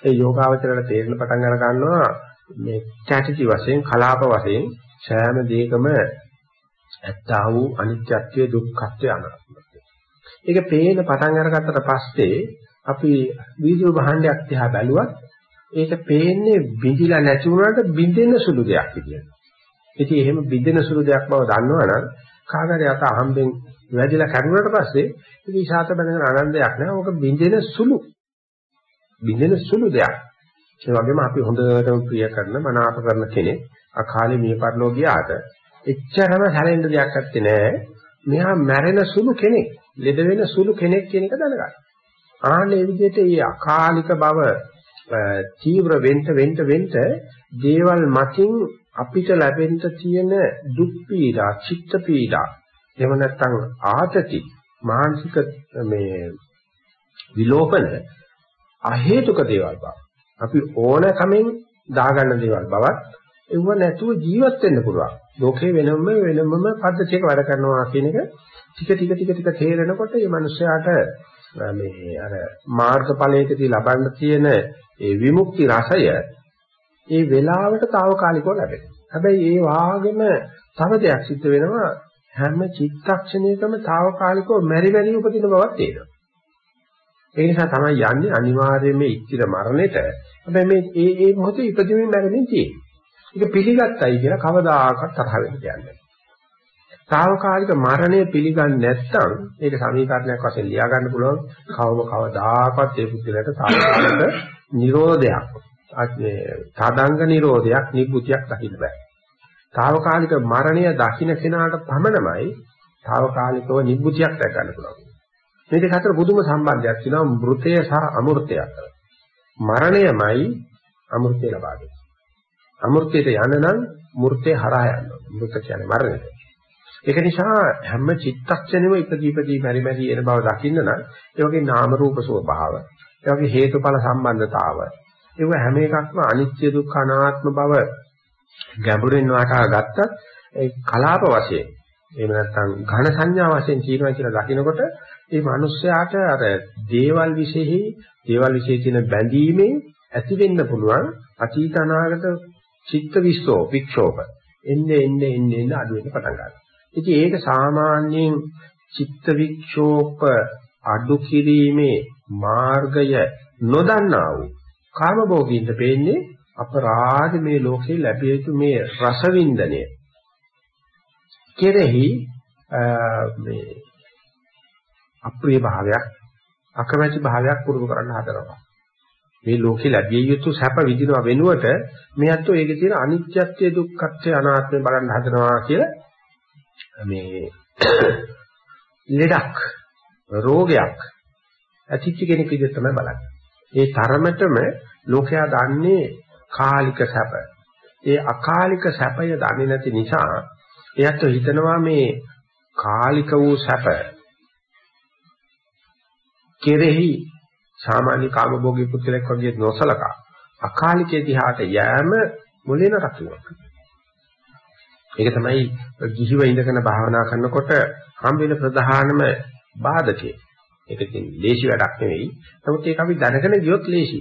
ඒ යෝගාවචරයට තේරෙන පටන් අර ගන්නවා මේ චැටිති වශයෙන් කලාප වශයෙන් සෑම දෙයකම ඇත්තා වූ අනිත්‍යත්වයේ දුක්ඛත්වයේ අනාත්මත්වය. ඒක පේන පටන් අරගත්තට පස්සේ අපි වීඩියෝ භාණ්ඩයක් දිහා බැලුවත් ඒක පේන්නේ බිඳිලා නැති වුණාට බිඳෙන සුළු දෙයක් විදියට. ඉතින් එහෙම බිඳෙන සුළු දෙයක් බව දන්නවනම් කාගරි අත අහම්බෙන් වැදිලා කරුණාට පස්සේ ඒක ඉෂාත බඳගෙන ආනන්දයක් නෑ. ඕක බින්දෙන සුළු. බින්දෙන සුළු දෙයක්. ඒ වගේම අපි හොඳටම ප්‍රිය කරන මනාප කරන කෙනෙක් අකාලේ මිය පරලෝ ගියාට එච්චරම හැලෙන්න දෙයක් නැත්තේ නෑ. මෙහා මැරෙන සුළු කෙනෙක්, ලෙඩ වෙන සුළු කෙනෙක් කියන එක දැනගන්න. ආන්නේ විදිහට මේ අකාලික බව තීව්‍ර වෙන්න වෙන්න වෙන්න දේවල් මතින් අපිට ලැබෙන්න තියෙන දුක් පීඩා, චිත්ත පීඩා එහෙම නැත්නම් ආතති මානසික මේ විලෝපන අහේතුක දේවල් බව. අපි ඕන කමෙන් දාගන්න දේවල් බවත් ඒව නැතුව ජීවත් වෙන්න පුළුවන්. ලෝකේ වෙනම වෙනමම පද්ධතියක වැඩ කරනවා කියන එක ටික ටික ටික ටික තේරෙනකොට මේ මිනිස්යාට මේ අර මාර්ගඵලයකදී ලබන්න තියෙන ඒ විමුක්ති රසය ඒ වෙලාවට తాවකාලිකව ලැබෙනවා. හැබැයි ඒ වාගෙම තව දෙයක් සිද්ධ වෙනවා හැම චිත්තක්ෂණයකම తాවකාලිකව මෙරි මෙරි උපදින බවක් තේරෙනවා. ඒ නිසා තමයි යන්නේ අනිවාර්යයෙන්ම ඉච්ඡිත මරණයට. හැබැයි මේ ඒ ඒ මොහොතේ ඉපදීමෙන් මැරෙමින් තියෙන්නේ. ඒක පිළිගත්තයි කියලා කවදාකවත් තරහ වෙන්න දෙන්නේ తాවකාලික මරණය පිළිගන්නේ නැත්නම් ඒක සමීකරණයක් වශයෙන් ලියා ගන්න පුළුවන් කවම කවදාකවත් ඒ පුද්ගලයාට තාවකාලික නිරෝධයක් තදංග නිරෝධයක් නිබ්බුතියක් දකින්න බෑ. తాවකාලික මරණය දකින්න කෙනාට පමණමයි తాවකාලිකව නිබ්බුතියක් දැක ගන්න පුළුවන්. මේ දෙක අතර පුදුම සම්බන්ධයක් තියෙනවා මෘතය සහ අමෘතය අතර. මරණයමයි අමෘතය ලබා දෙන්නේ. අමෘතයට යන්න නම් මෘතේ හරහා යන්න ඕනේ. මෘත කියන්නේ මරණයට. ඒක නිසා හැම චිත්තක්ෂණෙම ඉපදීපදී මෙරි මෙරි එන බව දකින්න නම් ඒ වගේ නාම රූප ස්වභාව, ඒ වගේ හේතුඵල සම්බන්ධතාව, ඒව හැම එකක්ම අනිත්‍ය දුක්ඛ අනාත්ම බව ගැඹුරින් වටහා ගත්තත් ඒ කලාප වශයෙන් එහෙම නැත්නම් ඝන සංඥා වශයෙන් කියනවා කියලා දකිනකොට මේ මිනිස්යාට අර දේවල් විශේෂයි දේවල් විශේෂ තියෙන බැඳීමෙන් ඇති වෙන්න පුළුවන් අතීත අනාගත චිත්ත විස්සෝ වික්ෂෝප එන්නේ එන්නේ එන්නේ එන්නේ අඩු වෙන්න පටන් ගන්නවා. ඉතින් ඒක සාමාන්‍යයෙන් චිත්ත වික්ෂෝප අඩු කිරීමේ මාර්ගය නොදන්නා වූ කාමභෝගීන්ට පේන්නේ අපරාධ මේ ලෝකේ ලැබිය යුතු මේ රසවින්දනය කෙරෙහි මේ අප්‍රිය භාවයක් අකමැති භාවයක් පුරුදු කරන්න හදනවා. මේ ලෝකේ ලැබිය යුතු සැප විඳිනවා වෙනුවට මේ අත්ෝ ඒකේ තියෙන අනිත්‍යත්වයේ දුක්ඛත්වයේ අනාත්මය බලන්න හදනවා කියලා මේ ලෙඩක් රෝගයක් ඇතිච්ච කෙනෙක් විදිහට තමයි බලන්නේ. ඒ තරමටම ලෝකයා දන්නේ කාලික සැප. ඒ අකාලික සැපය දන්නේ නැති නිසා එයත් හිතනවා මේ කාලික වූ සැප කෙරෙහි සාමාන්‍ය කාමභෝගී පුද්ගලෙක් වගේ නොසලකා අකාලිකයේ දිහාට යෑම මුලින් රකින්නවා. ඒක තමයි ගිහිව ඉඳගෙන භාවනා කරනකොට හම් වෙන ප්‍රධානම බාධකේ. ඒක ඉතින් ලේසි වැඩක් නෙවෙයි. නමුත් ඒක අපි දැනගෙන ගියොත් ලේසි.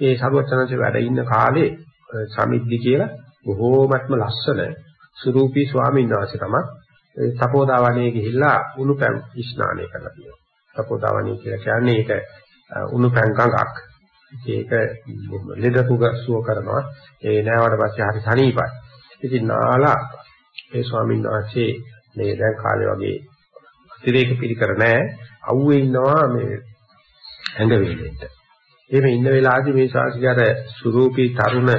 ඒ සරුවචනන්සේ වැඩ ඉන්න කාලේ සමිද්දි කියලා බොහෝමත්ම ලස්සන සුරූපී ස්වාමීන් වහන්සේ තමයි තපෝදාවණේ ගිහිල්ලා උණුපැන් ස්නානය කරලා තියෙනවා. තපෝදාවණේ කියලා කියන්නේ ඒක උණු පැන් ගඟක්. ඒක ලෙඩ පුග සුව කරනවා. ඒ නෑවට පස්සේ හරි සනීපයි. ඉතින් නාලා ඒ ස්වාමීන් වහන්සේ මේ දැන් කාලේ වගේ අතිරේක පිළිකර නෑ. අවුවේ ඉන්නවා මේ ඇඟ වේලෙන්න. එහෙම ඉන්න වෙලාවේදී මේ ශාසිකාර සුරූපී තරුණ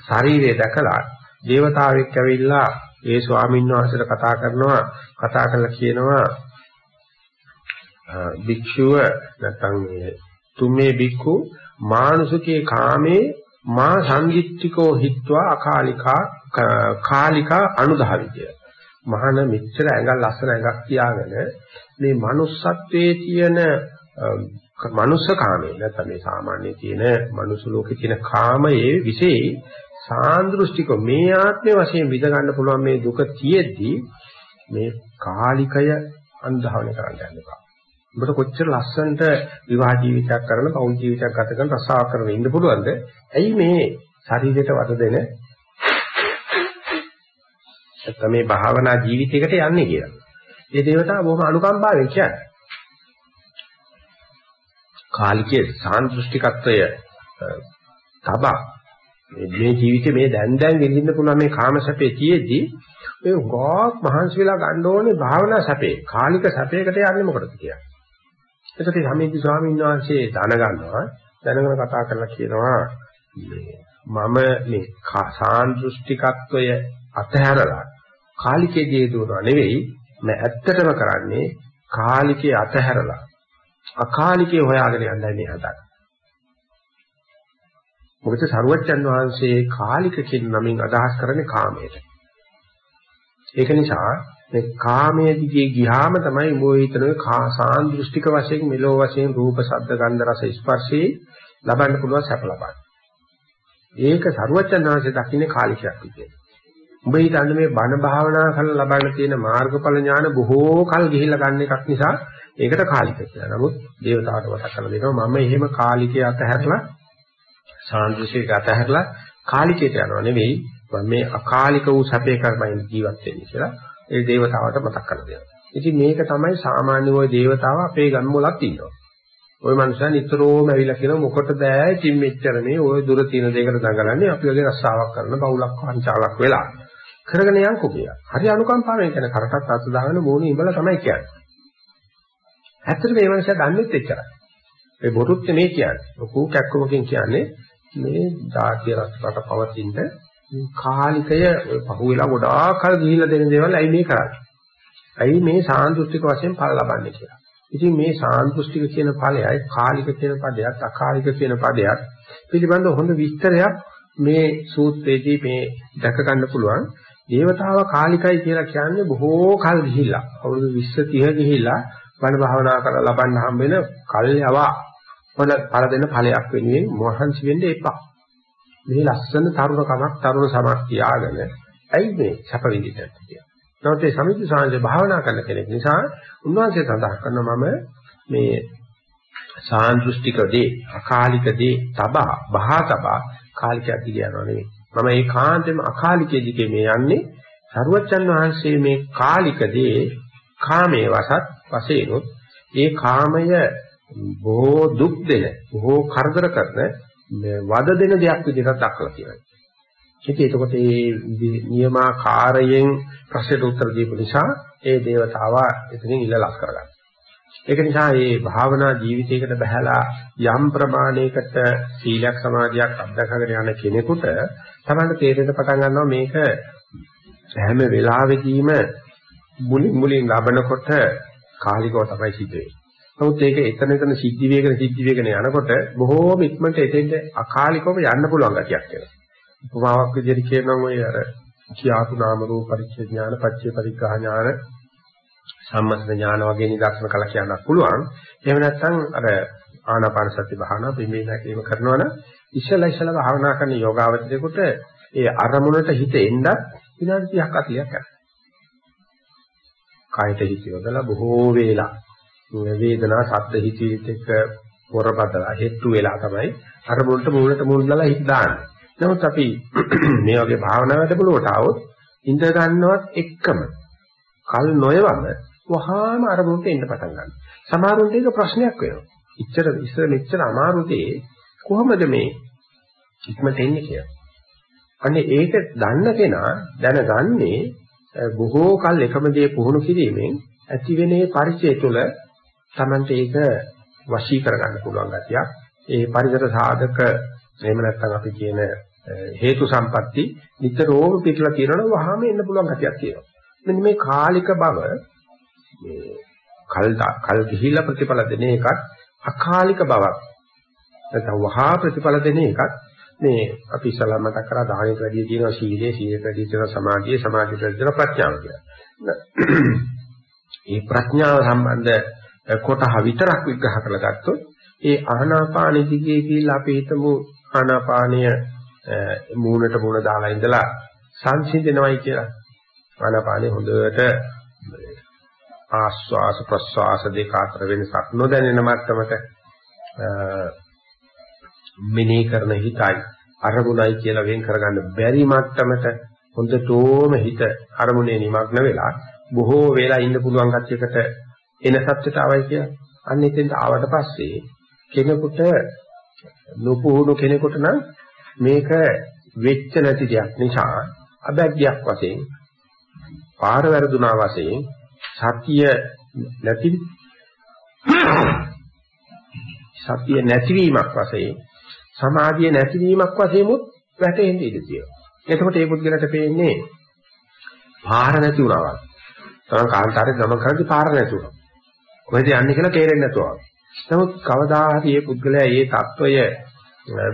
ශරීරය දැකලා දේවතාවෙක් ඇවිල්ලා ඒ ස්වාමීන් වහන්සේට කතා කරනවා කතා කරලා කියනවා භික්ෂුව නැත්නම් මේ තුමේ භික්ඛු මානුෂිකේ කාමේ මා සංගිට්ඨිකෝ හිත්වා අකාලිකා කාලිකා අනුධාවිතය මහාන මෙච්චර ඇඟල් ලස්සන ඇඟක් තියාගෙන මේ manussත්වයේ තියෙන මනුස්ස කාමයේ නැත්නම් මේ සාමාන්‍ය තියෙන මනුස්ස ලෝකේ තියෙන කාමයේ විශේෂ සාන්දෘෂ්ටික මේ ආත්මේ වශයෙන් විඳ ගන්න පුළුවන් මේ දුක තියෙද්දි මේ කාලිකය අන්ධාවන කරන්න යන්න එපා. ඔබට කොච්චර ලස්සනට විවාහ ජීවිතයක් කරන පෞල් ජීවිතයක් ගත කරන රසාව කරන ඉන්න පුළුවන්ද? ඇයි මේ ශරීරයට වද දෙන නැත්නම් මේ භාවනා ජීවිතයකට යන්නේ කියලා. ඒ දේවතාව බොහොම අනුකම්පාවෙන් කියන්නේ. කාලිකයේ සාන්දෘෂ්ටිකත්වය තබා මේ ජීවිතේ මේ දැන් දැන් විඳින්න පුළුවන් මේ කාම සැපේ තියේදී මේ ගෝක් මහන්සි වෙලා ගන්න ඕනේ භාවනා සැපේ. කාලික සැපයකට යන්නේ මොකටද කියලා. එතකොට සමීති ස්වාමීන් වහන්සේ දැනගන්නවා දැනගෙන කතා කරලා කියනවා මම මේ සාන්දෘෂ්ටිකත්වය අතහැරලා කාලිකයේ දුවනවා නෙවෙයි මම ඇත්තටම කරන්නේ කාලිකයේ අතහැරලා අකාලිකයේ හොයාගෙන යන්නයි මේ හදන්නේ. මොකද සරුවච්චන් වහන්සේ කාලික කියන නමින් අදහස් කරන්නේ කාමයට. ඒක නිසා මේ කාමයේ දිගේ ගියාම තමයි මොහේ හිතන සාන්දෘෂ්ටික වශයෙන් මෙලෝ වශයෙන් රූප ශබ්ද ගන්ධ රස ස්පර්ශේ ලබන්න පුළුවන් සැප ලබන්න. ඒක සරුවචනාංශය දකින්නේ කාලිකයක් විදියට. උඹ හිතන්නේ මේ බණ භාවනා කරලා ලබන්න තියෙන මාර්ගඵල ඥාන බොහෝ කල් ගිහිල්ලා ගන්න එකක් නිසා ඒකට කාලික කියලා. නමුත් දේවතාවට මතක් කරලා දෙනවා මම එහෙම කාලිකයේ අතහැරලා සාන්දෘශික අතහැරලා කාලිකයට යනවා නෙවෙයි මම මේ අකාලික වූ සැපේ කර්මයෙන් ජීවත් වෙන්නේ කියලා ඒ දේවතාවට මතක් කරලා දෙනවා. ඉතින් මේක තමයි සාමාන්‍ය ওই දේවතාව අපේ ගම්වලත් ඉන්නවා. ওই මනුස්සයා නිතරම ඇවිල්ලා කියන මොකටද ඉතින් මෙච්චර මේ ওই දුර තියෙන දෙයකට දඟලන්නේ අපි වගේ රස්සාවක් කරන බවුලක් වංචාවක් වෙලා. කරගෙන යන්කෝ කියලා. හරි අනුකම්පාවෙන් කියන කරටත් අත දාගෙන මොණි ඉඹලා තමයි කියන්නේ. ඇත්තට මේ මනුස්සයා දන්නේත් එච්චරයි. ඒ බොරුත් මේ කියන්නේ. ලොකු කැක්කමකින් කියන්නේ මේ ජාතිය රටට පවතින කාලිකය පහුවෙලා ගොඩාක් කල් ගිහිල්ලා දෙන දේවල් ඇයි මේ කරන්නේ? ඇයි මේ සාන්දෘෂ්ටික වශයෙන් ඵල ලබන්නේ කියලා. ඉතින් මේ සාන්දෘෂ්ටික කියන ඵලයයි කාලික කියන පදයක් අකාලික කියන පදයක් පිළිබඳ හොඳ විස්තරයක් මේ සූත්‍රයේදී මේ දැක ගන්න පුළුවන්. දේවතාව කාලිකයි කියලා කියන්නේ බොහෝ කල් ගිහිල්ලා අවුරුදු 20 30 ගිහිල්ලා බණ භාවනා කරලා ලබන්න හම්බ වෙන කල්යවා පල පල දෙන ඵලයක් වෙනුවෙන් මහන්සි වෙන්න එපා. මේ ලස්සන තරුණ කමක් තරුණ සමක් තියාගෙන ඇයි මේ සැප විඳින්නේ කියලා. නමුත් මේ සමිති සාංශ භාවනා කරන කෙනෙක් නිසා උන්වහන්සේ සඳහන් කරනවා මම මේ සාන්දෘෂ්ටිකදී අකාලිකදී තබා බහා තබා කාලිකයක් දිගයනවා නෙවෙයි. මම ඒ කාන්තෙම අකාලිකයේ දිගේ මේ යන්නේ සරුවච්චන් වහන්සේ මේ කාලිකදී කාමයේ වසත් වශයෙන්ොත් ඒ කාමය බොහෝ දුක් දෙන බොහෝ කරදර කරන වද දෙන දෙයක් විදිහට දක්වලා තියෙනවා. ඉතින් එතකොට මේ නියමාකාරයෙන් ප්‍රශ්නෙට උත්තර දීපු නිසා ඒ దేవතාවා එතනින් ඉල්ලලස් කරගන්නවා. ඒක නිසා මේ භාවනා ජීවිතයකට බහැලා යම් ප්‍රමාණයකට සීලයක් සමාධියක් අත්දකගෙන යන කෙනෙකුට තමයි තේරෙන්න පටන් ගන්නවා මේක හැම වෙලාවෙදීම මුලින් මුලින් ලබනකොට කාලිකව තමයි සිද්ධ වෙන්නේ. නමුත් ඒක එතන එතන සිද්ධි වේගන සිද්ධි වේගන යනකොට බොහෝම ඉක්මනට එතෙන්ට අකාලිකව යන්න පුළුවන් ගතියක් එනවා. උපමාවක් විදිහට කියනනම් ඔය අර කියාපු නාම රූප පරිච්ඡේ ඥාන, පච්චේ පරිග්‍රහ ඥාන, සම්මස්ත ඥාන වගේ නිදර්ශන කළ කියන්නත් පුළුවන්. එහෙම නැත්නම් අර ආනාපාන සති භාවනා පිම්බේ නැකීම කරනවනම් ඉස්සලා ඉස්සලා භාවනා කරන යෝගාවචරයකට ඒ අරමුණට හිත එන්නත් විනාඩි 30ක් 40ක් යනවා. කායිත හිත යොදලා බොහෝ වේලා වේදනා සද්ද හිතවිලිත් එක්ක පොරබදලා හෙට්ටු වෙලා තමයි අරමුණට මූලට මූල දාලා හිත දාන්නේ. නමුත් අපි මේ වගේ භාවනා වැඩමුළුවට આવොත් ඉඳ ගන්නවත් එක්කම කල් නොයවම වහාම අරමුණට එන්න පටන් ගන්නවා. සමහරුන්ට ඒක ප්‍රශ්නයක් වෙනවා. ඉච්ඡර ඉස්සර මෙච්චර අමාරුදී කොහොමද මේ ඉක්මනට එන්නේ කියලා. අන්නේ ඒක දන්න කෙනා දැනගන්නේ බොහෝ කල් එකම දේ පුහුණු කිරීමෙන් ඇතිවෙනේ පරිචය තුළ Tamante ඒක වශී කරගන්න පුළුවන් ගැතියක්. ඒ පරිසර සාධක එහෙම නැත්නම් අපි කියන හේතු සම්පatti නිතරම පිටලා තියෙනවා වහාම එන්න පුළුවන් ගැතියක් තියෙනවා. මෙන්න මේ කාලික බව මේ කල් කල් ගිහිලා ප්‍රතිඵල දෙන එකත් අකාලික බවක් නැත්නම් වහා ප්‍රතිඵල දෙන එකත් මේ අපි ඉස්සලා මතක් කරා දානෙට වැඩිය තියෙනවා සීලයේ සීලයට වැඩිය තියෙනවා සමාධියේ සමාධියට වැඩිය තියෙනවා ප්‍රඥාව කියලා. මේ ප්‍රඥාව සම්බන්ධ කොටහ විතරක් විග්‍රහ කරලා ගත්තොත් ඒ ආනාපාන දිගේ කියලා අපි හිතමු ආනාපානය මූණට මූණ දාලා ඉඳලා සංසිඳනවයි කියලා. ආනාපානෙ හොඳට ආස්වාස ප්‍රස්වාස දෙක අතර වෙනසක් නොදැනෙන මට්ටමට මෙනෙහි කරන හිතයි අරමුණයි කියලා වෙන් කරගන්න බැරි මට්ටමට හොඳටම හිත අරමුණේ නිමග්න වෙලා බොහෝ වෙලා ඉන්න පුළුවන් ගැච්චයකට එන සත්‍යයට ආවයි කියලා. අන්න එතෙන්ට ආවට පස්සේ කෙනෙකුට නොපුහුණු කෙනෙකුට නම් මේක වෙච්ච නැති දෙයක් නිසා අබැග්යක් වශයෙන් පාර වැරදුනා වශයෙන් සතිය නැති සතිය නැතිවීමක් වශයෙන් සමාධිය නැතිවීමක් වශයෙන් උත් වැටෙන්නේ ඉඳී තියෙනවා. එතකොට මේ පුද්ගලට පේන්නේ පාර නැති උනවා. තමන් කාන්තාරේ ගමන් කරද්දී පාර නැති උනවා. කොහෙද යන්නේ කියලා තේරෙන්නේ නැතුව. නමුත් කවදා හරි මේ පුද්ගලයා මේ தত্ত্বය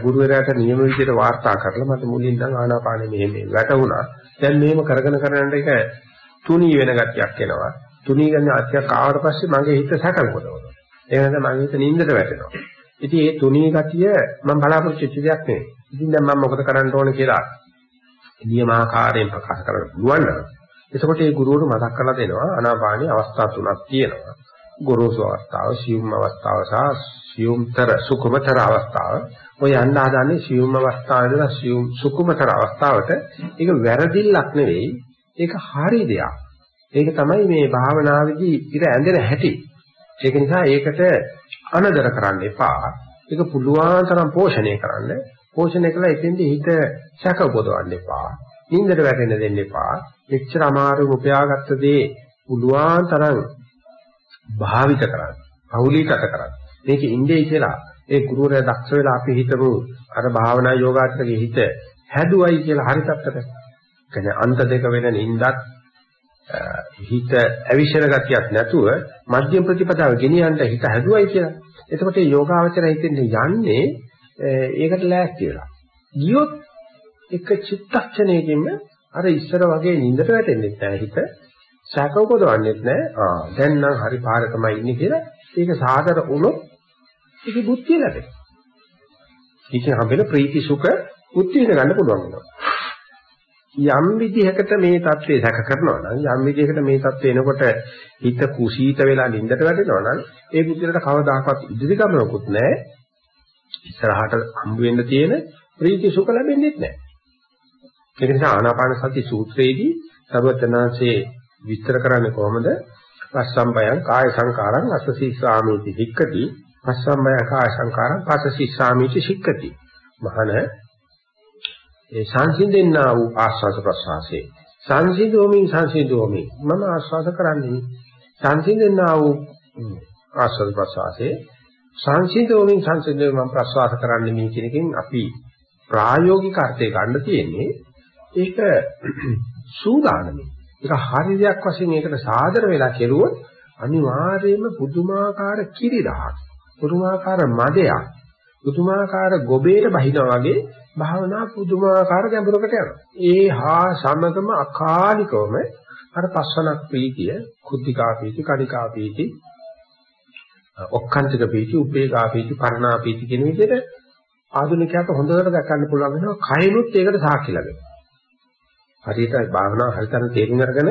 ගුරුවරයාට නියම විදිහට වාර්තා කරලා මට මුලින් නම් ආනාපානෙ මෙහෙම වැටුණා. දැන් මේම කරගෙන කරන එක තුනී වෙන ගතියක් එනවා. තුනී ගන්න අත්‍යක් ආවට පස්සේ මගේ හිත සැකල් කරනවා. ඒ වෙනද මගේ හිත නින්දට වැටෙනවා. ඉතින් මේ තුනී ගතිය මම බලාපොරොත්තු වෙච්ච දෙයක් නෙවෙයි. ඉතින් දැන් මම මොකද කරන්න ඕන කියලා නියමාකාරයෙන් ප්‍රකාශ කරන්න පුළුවන් නම් එතකොට ඒ ගුරුවරු මතක් කරලා දෙනවා අනාපානී අවස්ථා තුනක් තියෙනවා. ගොරෝසු අවස්ථාව, සියුම් අවස්ථාව සහ සියුම්තර සුකුමතර අවස්ථාව. ඔය යන්න හදන්නේ සියුම් අවස්ථාවේදී සියුම් සුකුමතර අවස්ථාවට ඒක වැරදිල්ලක් නෙවෙයි. ඒක හරි දෙයක්. ඒක තමයි මේ භාවනාවේදී ඉර ඇඳෙන හැටි. ඒක නිසා ඒකට අනදර කරන්න එපා. ඒක පුළුවන් තරම් පෝෂණය කරන්න. පෝෂණය කළා එතෙන්දී හිත සැක උපදවන්න එපා. නින්දට වැටෙන්න දෙන්න එපා. මෙච්චර අමාරු උපයාගත්ත දේ පුළුවන් තරම් භාවිත කරන්න. පෞලීගත කරන්න. මේක ඉන්නේ කියලා ඒ ගුරුවරයා දක්ෂ වෙලා අපි හිතමු අර භාවනා යෝගාචරයේ හිත හැදුවයි කියලා හරි තත්ත්වයට. කියන්නේ අන්ත දෙක වෙන නින්දත් හිත අවිෂර ගතියක් නැතුව මධ්‍යම ප්‍රතිපදාව ගෙනියන්න හිත හැදුවයි කියලා. එතකොට මේ යෝගාචරය හිතෙන් යන්නේ ඒකට ලෑස්ති වෙලා. ගියොත් එක චිත්තක්ෂණයකින්ම අර ඉස්සර වගේ නින්දට වැටෙන්නේ නැහැ හිත. සැක උපදවන්නේත් නැහැ. ආ දැන් නම් හරි පාර තමයි ඉන්නේ කියලා ඒක සාදර වුණොත් ඒකේ බුද්ධිය ලැබෙනවා. ඒකෙන් හම්බෙන ප්‍රීති සුඛ බුද්ධිය ගන්න පුළුවන් වෙනවා. යම් විදිහකට මේ தත්ත්වේ සැක කරනවා නම් යම් විදිහකට මේ தත්ත්වේ එනකොට හිත කුසීත වෙලා නින්දට වැටෙනවා නම් ඒ බුද්ධියට කවදාකවත් ඉදිරි ගමනකුත් නැහැ. ඉස්සරහට හම්බ වෙන්න තියෙන ප්‍රීති සුඛ ලැබෙන්නේ නැහැ. ඒ නිසා ආනාපාන සති සූත්‍රයේදී සර්වඥාන්සේ විස්තර කරන්නේ කොහොමද? පස්සම්බයං කාය සංකාරං අස්සසීසාමීති හික්කති පස්සම්බයං කාය සංකාරං පස්සසීසාමීති සික්කති. මහණ ඒ සංසිඳෙන්නා වූ ආස්වාද ප්‍රසවාසයේ. සංසිඳෝමි සංසිඳෝමි මම ආස්වාද කරන්නේ සංසිඳෙන්නා වූ ආස්වාද ප්‍රසවාසයේ සංසිඳෝමි සංසිඳෝමි මම ප්‍රසවාස කරන්නේ මේ කියන එකෙන් අපි ප්‍රායෝගික අර්ථය ගන්න තියෙන්නේ ඒක සූදානමේ ඒක හරියක් වශයෙන් ඒකට සාදර වෙලා කෙරුවොත් අනිවාර්යයෙන්ම පුදුමාකාර කිරිරහක් පුදුමාකාර මදයක් පුදුමාකාර ගොබේට බහිනා වගේ භාවනා පුදුමාකාර ගැඹුරකට යනවා. ඒ හා සමගම අකාලිකවම අර පස්සනක් ප්‍රීතිය, කුද්ධිකා ප්‍රීති, කණිකා ප්‍රීති, ඔක්කාන්තික ප්‍රීති, උපේකා ප්‍රීති, පරණා ප්‍රීති කියන විදිහට ආධුනිකයාට හොඳට දැක්කන්න පුළුවන් වෙනවා. කයනුත් ඒකට සාක්ෂි ලැබෙනවා. හරියට භාවනාව හරියටම තේරුම් අරගෙන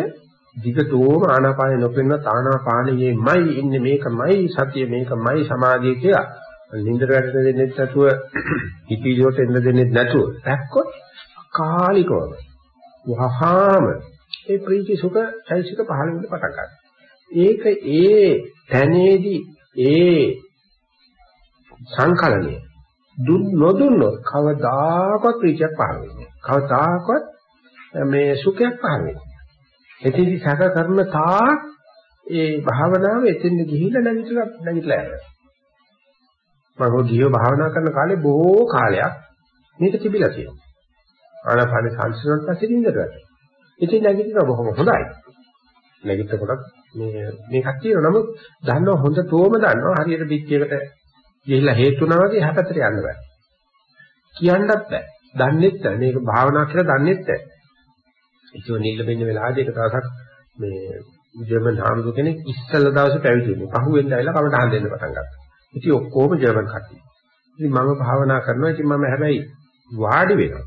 දිගටම ආනාපානෙ නොපෙන්නත් ආනාපානෙමයි ඉන්නේ මේකමයි සතිය මේකමයි සමාධිය කියලා නින්දට වැටෙන්න දෙන්නේ නැතුව හිතීලියට එන්න දෙන්නේ නැතුව දැක්කොත් කාලිකවම වහාම ඒ ප්‍රීති සුඛ චෛසික පහළ වෙන්න පටන් ගන්නවා. ඒක ඒ තැනේදී ඒ සංකලනය දුන් නොදුන්නොත් කවදාකවත් ප්‍රීතියක් පහළ වෙන්නේ. කවදාකවත් මේ සුඛයක් පහළ වෙන්නේ. එතෙදි සැක කරන තාක් ඒ භාවනාව එතෙන්ද ගිහිල්ලා නැගිටලා නැගිටලා යනවා. මම ගියෝ භාවනා කරන කාලේ බොහෝ කාලයක් මේක තිබිලා තියෙනවා. ආනාපාන සංසිඳන පස්සේ නින්දට වැටෙනවා. ඉතින් නැගිටිනවා බොහොම හොඳයි. නැගිටකොට මේ මේකක් තියෙනවා. නමුත් දන්නව හොඳ තෝම දන්නවා හරියට පිටියකට ගිහිල්ලා හේතුණා වගේ හැපතට යන්න බෑ. කියන්නත් බෑ. දන්නෙත් නැහැ. මේක භාවනා කියලා දන්නෙත් නැහැ. ඒක නිල්ලබෙන්න වෙලාවදී එක දවසක් මේ ජර්මන් හාමුදුර කෙනෙක් ඉස්සෙල්ලා දවසේ පැවිදි වුණේ. පහුවෙන්ද ඇවිල්ලා කමටහන් දෙන්න පටන් ගත්තා. ඉතින් ඔක්කොම ජර්මන් කට්ටිය. ඉතින් මම භාවනා කරනවා. ඉතින් මම හැබැයි වාඩි වෙනවා.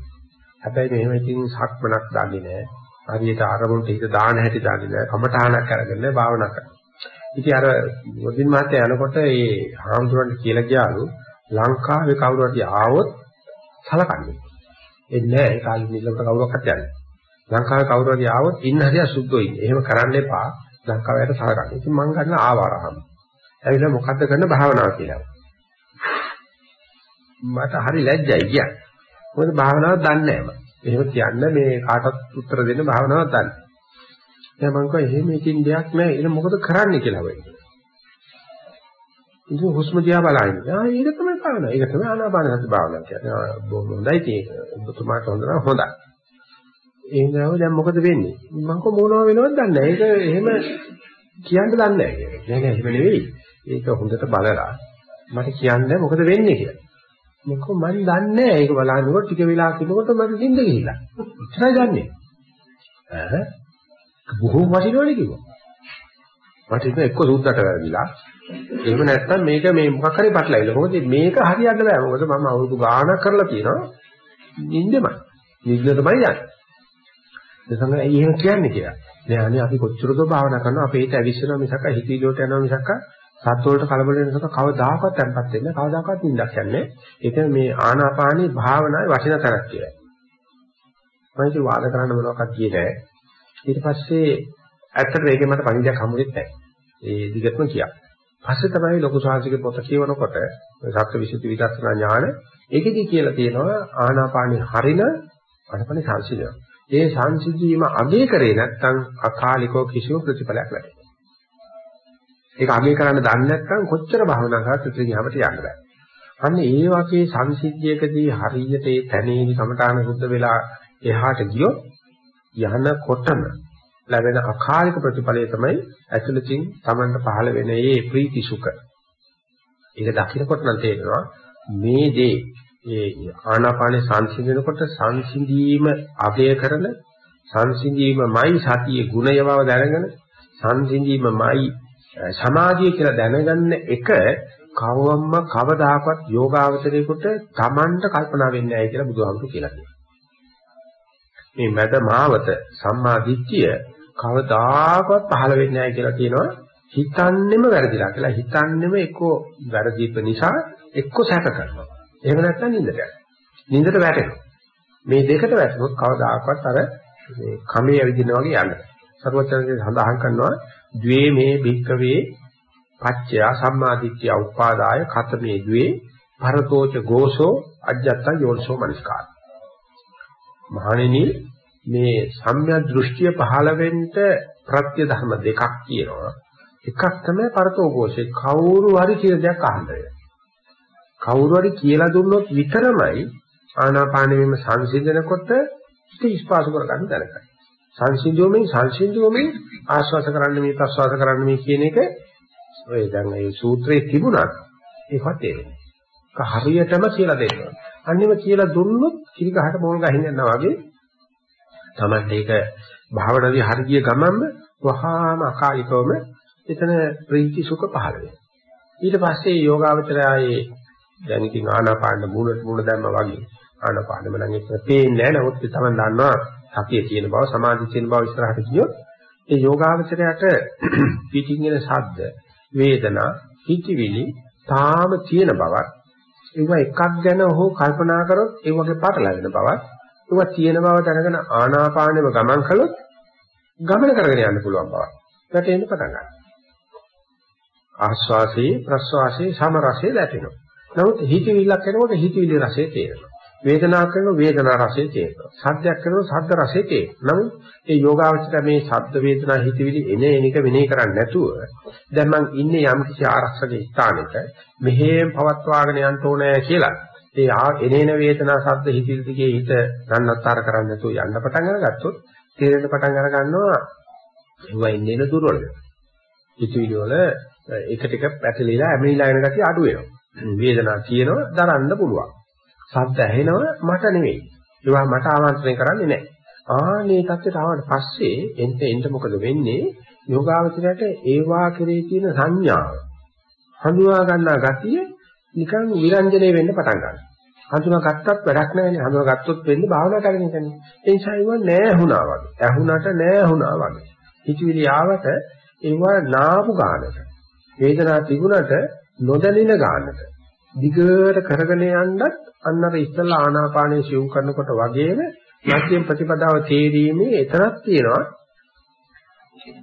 හැබැයි මෙහෙම ඉතින් සක්මනක් දන්නේ නැහැ. හරියට ආරමුණට හිත දාන හැටි දන්නේ නැහැ. කමටහනක් අරගෙන භාවනා කරනවා. ඉතින් අර මොදින් මහත්තයා යනකොට ඒ හාමුදුරන්ට කියලා ගියාලු ලංකාවේ කවුරු හරි ආවොත් සලකන්නේ. එන්නේ නැහැ. ඒ කාලේ නිලකට කවුරක්වත් යන්නේ. ලංකාවේ කවුරු හරි ආවොත් ඉන්න හරිය සුද්ධෝ ඉන්නේ. එහෙම කරන්න එපා. ලංකාවට සහගන්න. ඉතින් මං ගන්න ආවාරහම. ඇවිල්ලා මොකද්ද කරන්න භාවනාව කියලා. මට හරි ලැජ්ජයි කියන්නේ. මොකද භාවනාවක් දන්නේ නැහැ මම. එහෙම කියන්න මේ කාටවත් උත්තර දෙන්න භාවනාවක් දන්නේ. දැන් මං කිව්වා එහෙම ඉතින් දෙයක් නැහැ. ඒක මොකද කරන්න කියලා වෙන්නේ. ඉතින් හුස්ම දිහා බලන්නේ. ආ ඒක තමයි භාවනාව. ඒක තමයි ආනාපාන සති භාවනාව කියන්නේ. බොහොම හොඳයි ඒක. ඔබතුමාට හොඳ නම් හොඳයි. එහෙනම් දැන් මොකද වෙන්නේ? මම කො මොනවා වෙනවද දන්නේ නැහැ. ඒක එහෙම කියන්න දන්නේ නැහැ. නෑ නෑ එහෙම නෙවෙයි. ඒක හොඳට බලලා මට කියන්න මොකද වෙන්නේ කියලා. මොකද මම දන්නේ නැහැ. ඒක බලනකොට ටික වෙලා කිනකොට මට සින්ද ගිහිලා. ඉතරයි දන්නේ. ඈ බොහෝ වටිනවනේ කිව්වා. මට ඒක එක්ක සුද්දට වැරදිලා එහෙම නැත්නම් මේක මේ මොකක් හරි පටලවිලා. මොකද මේක හරියන්න බෑ. මොකද මම අවුරුදු ගාණක් කරලා තියෙනවා. නිින්දමයි. නිින්ද තමයි යන්නේ. ඒ තමයි එහෙම කියන්නේ කියලා. නෑ අනේ අපි කොච්චරද භාවනා කරනවා අපේ හිත ඇවිස්සෙනවා මිසක් හිතීලෝට යනවා මිසක් සත් වලට කලබල වෙන නිසා කවදාකවත් tempත් වෙන්නේ කවදාකවත් නිින්දක් යන්නේ. ඒක මේ ආනාපානී භාවනාවේ වටින තරක් කියලා. මම ඒක වාද කරන්න මොනවක්වත් කියේ නෑ. ඊට පස්සේ ඇත්තට මේකේ මට පණිවිඩයක් හම්බුෙත් නැහැ. ඒ දිගටම කියක්. පස්සේ තමයි ලොකු ශාස්ත්‍රික පොත කියවනකොට සත්‍ය විසුද්ධි විදර්ශනා ඥාන ඒකෙදි කියලා තියෙනවා ආනාපානි හරින අනපනි සංසිඳන. ඒ සංසිඳීම අගේ කරේ නැත්නම් අකාලිකව කිසිම ප්‍රතිඵලයක් ලැබෙන්නේ. ඒක අගේ කරන්න දන්නේ නැත්නම් කොච්චර භාවනා කරත් ඉතිරියවට යන්න බෑ. අන්න ඒ වගේ සංසිද්ධියකදී හරියට ඒ තැනේදී කමඨාන සුද්ධ වෙලා එහාට ගියොත් යනකොටම ලැබෙන අකාලික ප්‍රතිඵලය තමයි ඇතුළතින් Tamanට පහළ වෙන මේ ප්‍රීති සුඛ. ඒක දකිනකොට නම් තේරෙනවා මේ දේ ඒ ආනාපානේ සංසිඳනකොට සංසිඳීම අගය කරන සංසිඳීමමයි සතියේ ගුණය බව දැනගෙන සංසිඳීමමයි සමාධිය කියලා දැනගන්න එක කවවම්ම කවදාකවත් යෝගාවචරයේකට Tamanට කල්පනා වෙන්නේ නැහැ කියලා බුදුහාමුදුරු කියලා කියනවා. මේ මද මාවත සම්මා දිට්ඨිය කවදාකවත් පහළ වෙන්නේ නැහැ කියලා කියනවා. හිතන්නෙම වැරදිලා කියලා. හිතන්නෙම එක්කෝ වැරදීප නිසා එක්කෝ සැක කරනවා. එහෙම නැත්නම් නින්දට යනවා. නින්දට වැටෙනවා. මේ දෙකට වැටුනොත් කවදාකවත් අර මේ කමේ ඇවිදිනා වගේ යන්න සර්වචනගේ සඳහන් කරනවා ද්වේ මේ භික්කවේ පච්චයා සම්මාදිට්ඨිය උපාදාය කතමේ ද්වේ පරතෝච ගෝසෝ අජ්ජත්ත යෝනිසෝ මනස්කාර මහණෙනි මේ සම්‍යක් දෘෂ්ටිය පහළ වෙන්න ප්‍රත්‍ය ධර්ම දෙකක් කියනවා එකක් තමයි පරතෝഘോഷේ කවුරු හරි කියන දෙයක් අහන්නය කවුරු හරි කියලා දුන්නොත් විතරමයි ආනාපානෙ මෙම සංසිඳනකොට ඉස්පාසු කරගන්න දරකයි සංසිඳුවමින් සංසිඳුවමින් ආශ්වාස කරන්න මේ ප්‍රශ්වාස කරන්න මේ කියන එක ඔය දැන් මේ සූත්‍රයේ තිබුණත් ඒකත් තේරෙන්නේ. ඒක හරියටම කියලා දෙන්නවා. අන්නේම කියලා දුන්නොත් කිරි ගහට මොල් ගහින්න යනවා වගේ තමයි ඒක භාවනාවේ හරිය ගමන්ම වහාම අකාලිකවම එතන ප්‍රීති සුඛ පහළ වෙනවා. ඊට පස්සේ යෝගාවචරයේ දැන් ඉතින් ආනාපාන මූලට මූල දැම්ම වගේ ආනාපානෙම නම් ඒක පේන්නේ නැහැ. නමුත් තමයි දන්නවා සතිය තියෙන බව සමාධිය තියෙන බව ඉස්සරහට ගියොත් ඒ යෝගාවචරයට පිටින් එන ශබ්ද වේදනා හිතවිලි තාම තියෙන බවක්. ඒවා එකක් ගැන හෝ කල්පනා කරොත් ඒ වගේ පාටලගෙන බවක්. ඒවා තියෙන බව දැනගෙන ආනාපානෙම ගමන් කළොත් ගමන කරගෙන යන්න පුළුවන් බවක්. වැටෙන්න පටන් ගන්නවා. ආස්වාසේ ප්‍රස්වාසේ සමරසේ දැටෙනවා නමුත් හිතවිල්ලක් කරනකොට හිතවිලි රසය තේරෙනවා. වේදනාවක් කරනකොට වේදනා රසය තේරෙනවා සද්දයක් කරනකොට සද්ද රසය තේරෙනවා නමුත් මේ යෝගාවචර මේ සද්ද වේදනා හිතවිලි එන එනික වෙනේ කරන්නේ නැතුව දැන් මං ඉන්නේ යම් කිසි ආරක්ෂක ස්ථානයක මෙහෙම පවත්වාගෙන යන්න ඕනේ කියලා. ඒ එනේන වේදනා සද්ද හිතවිලි දිගේ හිත නන්නත්තර කරන්නේ නැතුව යන්න පටන් අරගත්තොත් තේරෙන්න පටන් අර ගන්නවා ඒවා ඉන්නේ න දුර්වල හිතවිලි වල එක ටික පැටලිලා ඇමිලිලා එන ගතිය අඩු වෙනවා. වේදනා තියෙනවා දරන්න පුළුවන්. සද්ද ඇහෙනවා මට නෙවෙයි ඒවා මට ආමන්ත්‍රණය කරන්නේ නැහැ ආනේ தත්ත්වයට ආවට පස්සේ එන්න එන්න මොකද වෙන්නේ යෝගාවචරයට ඒවා කෙරේ තියෙන සංඥාව හඳුනා ගන්නා ගතිය නිකන් විරංජනේ වෙන්න පටන් ගන්නවා. හඳුනා ගත්තත් වැඩක් නැහැ හඳුනා ගත්තොත් වෙන්නේ භාවනා කරගෙන ඉන්නේ. ඒ නිසා ඒව නෑ වුණා වගේ. ඇහුණට නෑ වුණා වගේ. හිතවිලි ආවට ඒව නාපු ගානට. වේදනා තිබුණට නොදැනෙන ගානට. දිගට කරගෙන යන්නත් අන්න අර ඉස්සලා ආනාපානයේ සිව් කරනකොට වගේම මධ්‍යම ප්‍රතිපදාව තේරීමේ එතරම් තියෙනවා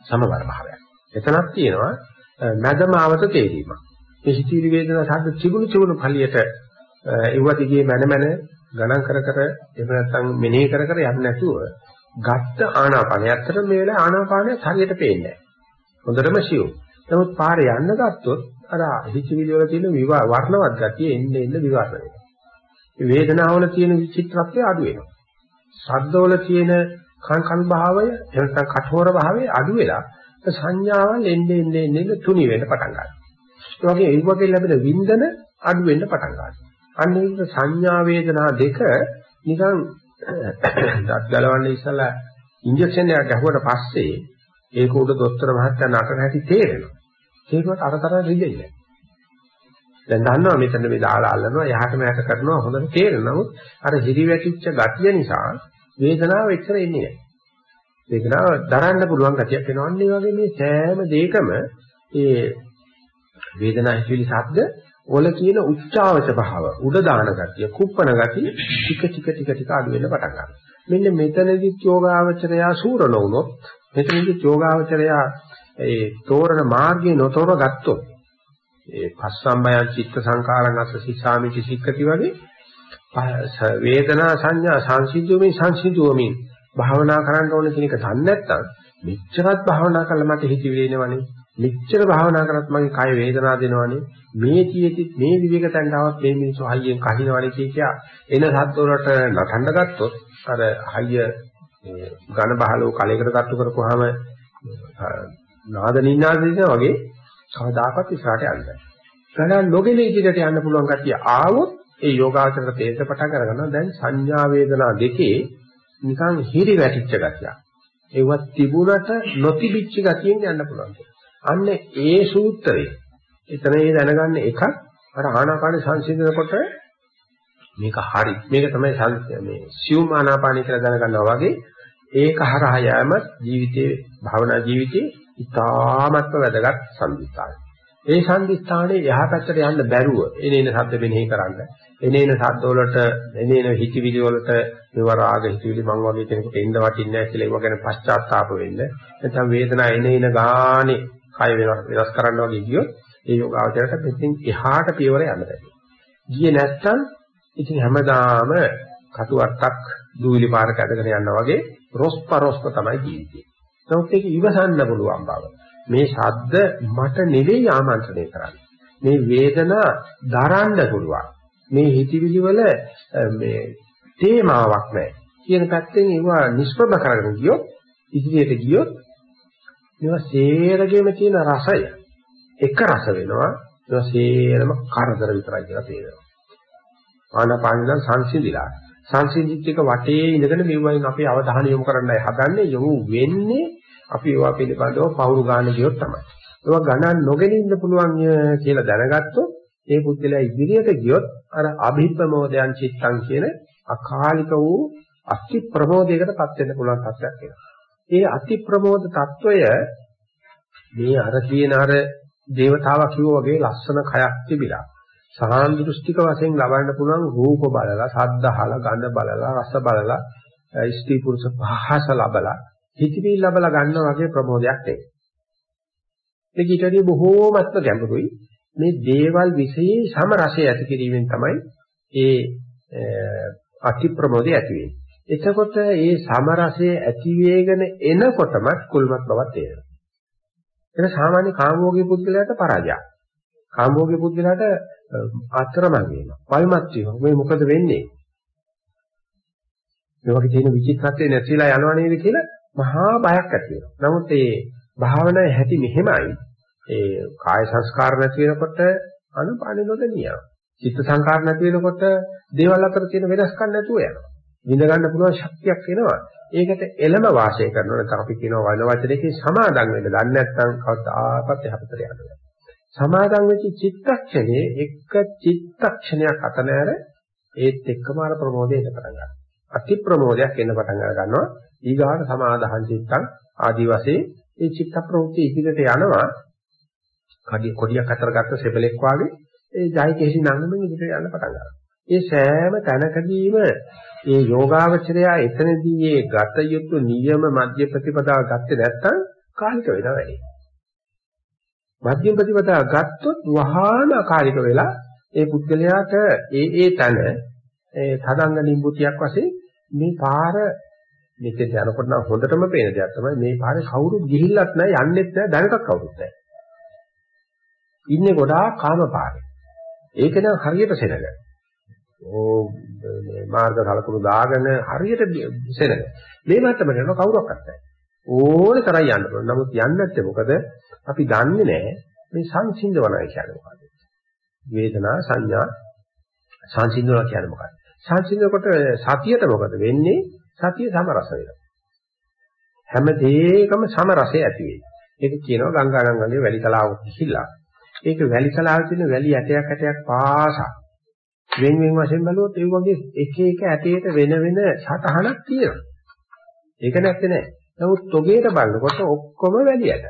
සමබර භාවයක්. එතනක් තියෙනවා මදමාවත තේරීමක්. මේ හිතවිලි වේදනා සද්ද තිබුණු තිබුණු ඵලියට ඒවදිගේ මන මන ගණන් කර කර එහෙම නැත්නම් මෙනෙහි කර කර යන්නේ නැතුව ගත්ත ආනාපානය. ඇත්තට මේ වෙලාවේ ආනාපානය හරියට පේන්නේ නැහැ. හොඳටම සිව්. නමුත් පාරේ යන්න ගත්තොත් අර හිතවිලි වල තියෙන විවා වර්ණවත් ගතිය එන්නේ එන්නේ විවරණ වෙනවා. වේදනාවල තියෙන විචිත්‍රත්වය අඩු වෙනවා. ශබ්දවල තියෙන කංකන් භාවය එනකන් කඨෝර භාවය අඩු වෙලා සංඥාවල් එන්නේ එන්නේ එන්නේ තුනි වෙන්න පටන් ගන්නවා. ඒ වගේ ඒ වගේ ලැබෙන වින්දන අඩු වෙන්න පටන් ගන්නවා. අන්න ඒක සංඥා වේදනා දෙක නිකන් දත් ගලවන්නේ ඉස්සලා ඉන්ජෙක්ෂන් එකක් ගැහුවට පස්සේ ඒක උඩ දොස්තර මහත්තයා නටන හැටි තේරෙනවා. ඒකට අරතර රිදෙන්නේ. දැන් දන්නවා මෙතන මේ දාලා අල්ලනවා යහට මෙහාට කරනවා හොඳට තේරෙනවා. නමුත් අර හිරි වැටිච්ච ගතිය නිසා වේදනාව එච්චර එන්නේ නැහැ. වේදනාව දරන්න පුළුවන් ගතියක් වෙනවා. අන්න ඒ වගේ මේ සෑම දෙයකම ඒ වේදනා හිවිලි ශබ්ද වල කියන උච්චාවච භාව උඩ දාන ගතිය කුප්පන ගතිය ටික ටික ටික ටික අඩු වෙන්න පටන් ගන්නවා. මෙන්න මෙතනදි යෝගාවචරයා සූර නොවුනොත් මෙතනදි යෝගාවචරයා ඒ තෝරන මාර්ගයේ නොතෝර ගත්තොත් ඒ පස්සම්බයං චිත්ත සංකාරං අස්ස සිසාමිති සික්කති වගේ වේදනා සංඥා සංසිද්ධුවමින් සංසිද්ධුවමින් භාවනා කරන්න ඕන කියන එක දන්නේ නැත්නම් මෙච්චරත් භාවනා කළා මට හිතවිලි එනවනේ. මෙච්චර භාවනා කරත් මගේ කය වේදනා දෙනවනේ. මේ කීයති මේ විවේක තණ්හාවක් මේ මිනිස්සු හයියෙන් කහිනවනේ කිය කියා එන සද්ද වලට නටන්න ගත්තොත් අර හයිය ඝන බහලෝ කලයකට තට්ටු කරපුවාම නාද නින්නාද දෙනවා වගේ කවදාකවත් ඉස්සරහට යන්නේ නැහැ. ගණන් නොගෙන ඉදිරියට යන්න පුළුවන් ගැතිය ආවොත් ඒ යෝගාචරක තේස පටන් අරගන්නවා දැන් සංඥා වේදනා දෙකේ නිකන් හිරි වැටිච්ච ගැතියක්. ඒවත් තිබුණට නොතිබිච්ච ගතියෙන් යන්න පුළුවන්. අන්න ඒ සූත්‍රයේ එතන ඒ දැනගන්න එකක් අර ආනාපාන සංසිඳනකොට මේක හරි මේක තමයි මේ සියුම් ආනාපානයි කියලා දැනගන්නවා වගේ ඒක හරහා යෑම ජීවිතයේ භවනා ජීවිතයේ ඉතාමත්ම වැදගත් සම්දිස්ථානයි. ඒ සම්දිස්ථානයේ එහා පැත්තට යන්න බැරුව එනේන ශබ්ද මෙනෙහි කරන්න. එනේන ශබ්ද වලට එනේන හිතවිලි වලට මේව රාග හිතවිලි මං වගේ කෙනෙකුට එන්න වටින්නේ නැහැ කියලා ඒව ගැන පශ්චාත්තාප වෙන්න. නැත්නම් වේදනාව එනේන ගානේ කය වෙනස් කරන්න වගේ ගියොත් ඒ යෝගාවචරයට පිටින් එහාට පියවර යන්න බැහැ. ගියේ නැත්නම් ඉතින් හැමදාම කටුවට්ටක් දූවිලි පාරක ඇදගෙන යනවා වගේ රොස්පරොස්ක තමයි ජීවිතේ. නමුත් ඒක ඉවසන්න පුළුවන් බව. මේ ශබ්ද මට නෙවෙයි ආමන්ත්‍රණය කරන්නේ. මේ වේදනා දරන්න පුළුවන්. මේ හිතවිලි වල මේ තේමාවක් නැහැ. කියන පැත්තෙන් ඒවා නිෂ්ප්‍රභ කරගෙන ගියොත් ඉදිරියට ගියොත් මේවා සේරගෙම තියෙන රසය එක රස වෙනවා. ඒවා සේරම කරදර විතරයි කියලා තේරෙනවා. ආනාපානන සංසිඳිලා සංසිඳිච්ච එක වටේ ඉඳගෙන මෙවයින් අපේ අවධානය යොමු කරන්නයි හදන්නේ යොමු වෙන්නේ අපි ඒවා පිළිබඳව පවුරු ගන්න ගියොත් තමයි. ඒවා ගණන් නොගෙන ඉන්න පුළුවන් කියලා දැනගත්තොත් ඒ පුද්ගලයා ඉදිරියට ගියොත් අර අභිප්‍රමෝදයන් චිත්තං කියන අකාලික වූ අති ප්‍රමෝදයකටපත් වෙන්න පුළුවන් තත්ත්වයක් වෙනවා. ඒ අති ප්‍රමෝද తত্ত্বය මේ අර කියන අර దేవතාවා කිව්වා වගේ ලස්සන කයක් තිබිලා සහාන් දෘෂ්ටික වශයෙන් ලබන්න පුළුවන් රූප බලලා, සද්ද අහලා, ගඳ බලලා, රස බලලා, ස්ත්‍රී පුරුෂ පහස ලබලා හිතවිලි ලබලා ගන්න වගේ ප්‍රමෝදයක් ඒක. ඒක ඊටදී බොහෝමත්ම ගැඹුරුයි. මේ දේවල් විශේෂ සම රසය ඇති කිරීමෙන් තමයි ඒ අති ප්‍රමෝදය ඇති වෙන්නේ. එතකොට මේ සම රසය ඇති වේගන එනකොටම කුල්මත් බවක් තේරෙනවා. ඒක සාමාන්‍ය කාමෝගී පුද්ගලයාට පරාජයක්. කාමෝගී පුද්ගලයාට අතරමං වෙනවා. වල්මත් වෙනවා. මේ මොකද වෙන්නේ? මේ වගේ තියෙන විචිත්‍රත්වය නැතිලා යනවා නේද කියලා මහා බයක් ඇති වෙනවා. නමුත් මේ භාවනාවේ හැටි මෙහෙමයි. ඒ කාය සංස්කාර නැති වෙනකොට අනුපාණි නොදෙනියනවා. චිත්ත සංකාර නැති වෙනකොට දේවල් අතර තියෙන වෙනස්කම් නැතුව යනවා. විඳ ගන්න පුළුවන් ශක්තියක් එනවා. ඒකට එළම වාසය කරනවා නැත්නම් අපි කියනවා වන වචනයකින් සමාදම් වෙන්න දන්නේ නැත්නම් කවදාකවත් එහාට යන්න සමාදම් වෙච්ච චිත්තක්ෂණයේ එක චිත්තක්ෂණයක් අත නැර ඒත් එක්කම අර ප්‍රමෝදයට පටන් ගන්නවා. අති ප්‍රමෝදයක් එන්න පටන් අර ගන්නවා. ඊගාට සමාදාහං චිත්තං ආදි වශයෙන් ඒ චිත්ත ප්‍රවෘත්ති ඉදිරියට යනවා. කඩි කොඩියක් අතර ගත්ත සෙබලෙක් වාගේ ඒ ජය කෙසි නංගමින් ඉදිරියට යන්න පටන් ගන්නවා. ඒ සෑම තැනකදීම මේ යෝගාවචරයා එතනදී මේ ගත යුතු නියම මධ්‍ය ප්‍රතිපදාව ගත්තේ නැත්නම් කාලික වෙනවා වැඩි. මධ්‍යම ප්‍රතිපදාව ගත්තොත් වහාම අකාලික වෙලා ඒ පුද්ගලයාට ඒ ඒ තන ඒ තදංග නිම්බුතියක් වශයෙන් මේ පාර මෙතෙන් යනකොට නම් හොඳටම පේන දෙයක් තමයි මේ පාරේ කවුරුත් ගිහිල්ලත් නැහැ යන්නෙත් නැහැ දැනටත් කවුරුත් නැහැ. ඉන්නේ ගොඩාක් කාම පාරේ. ඒක නම් හරියට සෙනග. ඕ මේ මාර්ග කලකුණු දාගෙන හරියට සෙනග. මේ මට්ටමට යන කවුරක්වත් නැහැ. ඕනේ තරම් යන්න පුළුවන්. නමුත් යන්නේ නැත්තේ මොකද? අපි දන්නේ නැහැ මේ සංසිඳවනයි කියන්නේ මොකක්ද? වේදනා සංඥා සංසිඳවන කියන්නේ මොකක්ද? සංසිඳනකොට සතියට මොකද වෙන්නේ? සතිය සමරස වෙනවා. හැම දෙයකම සමරසය ඇති වෙයි. ඒක කියනවා ගංගානංගගේ වැලි කලාවක් ගිහිල්ලා. ඒක වැලි කලාවේ තියෙන වැලි ඇටයක් ඇටයක් පාසා වෙන වෙන වශයෙන් බලුවොත් ඒ වගේ එක එක ඇටයකට වෙන වෙන සටහනක් තියෙනවා. ඒක නැත්තේ නෑ. නමුත් තොගේට බලනකොට ඔක්කොම වැලි ඇට.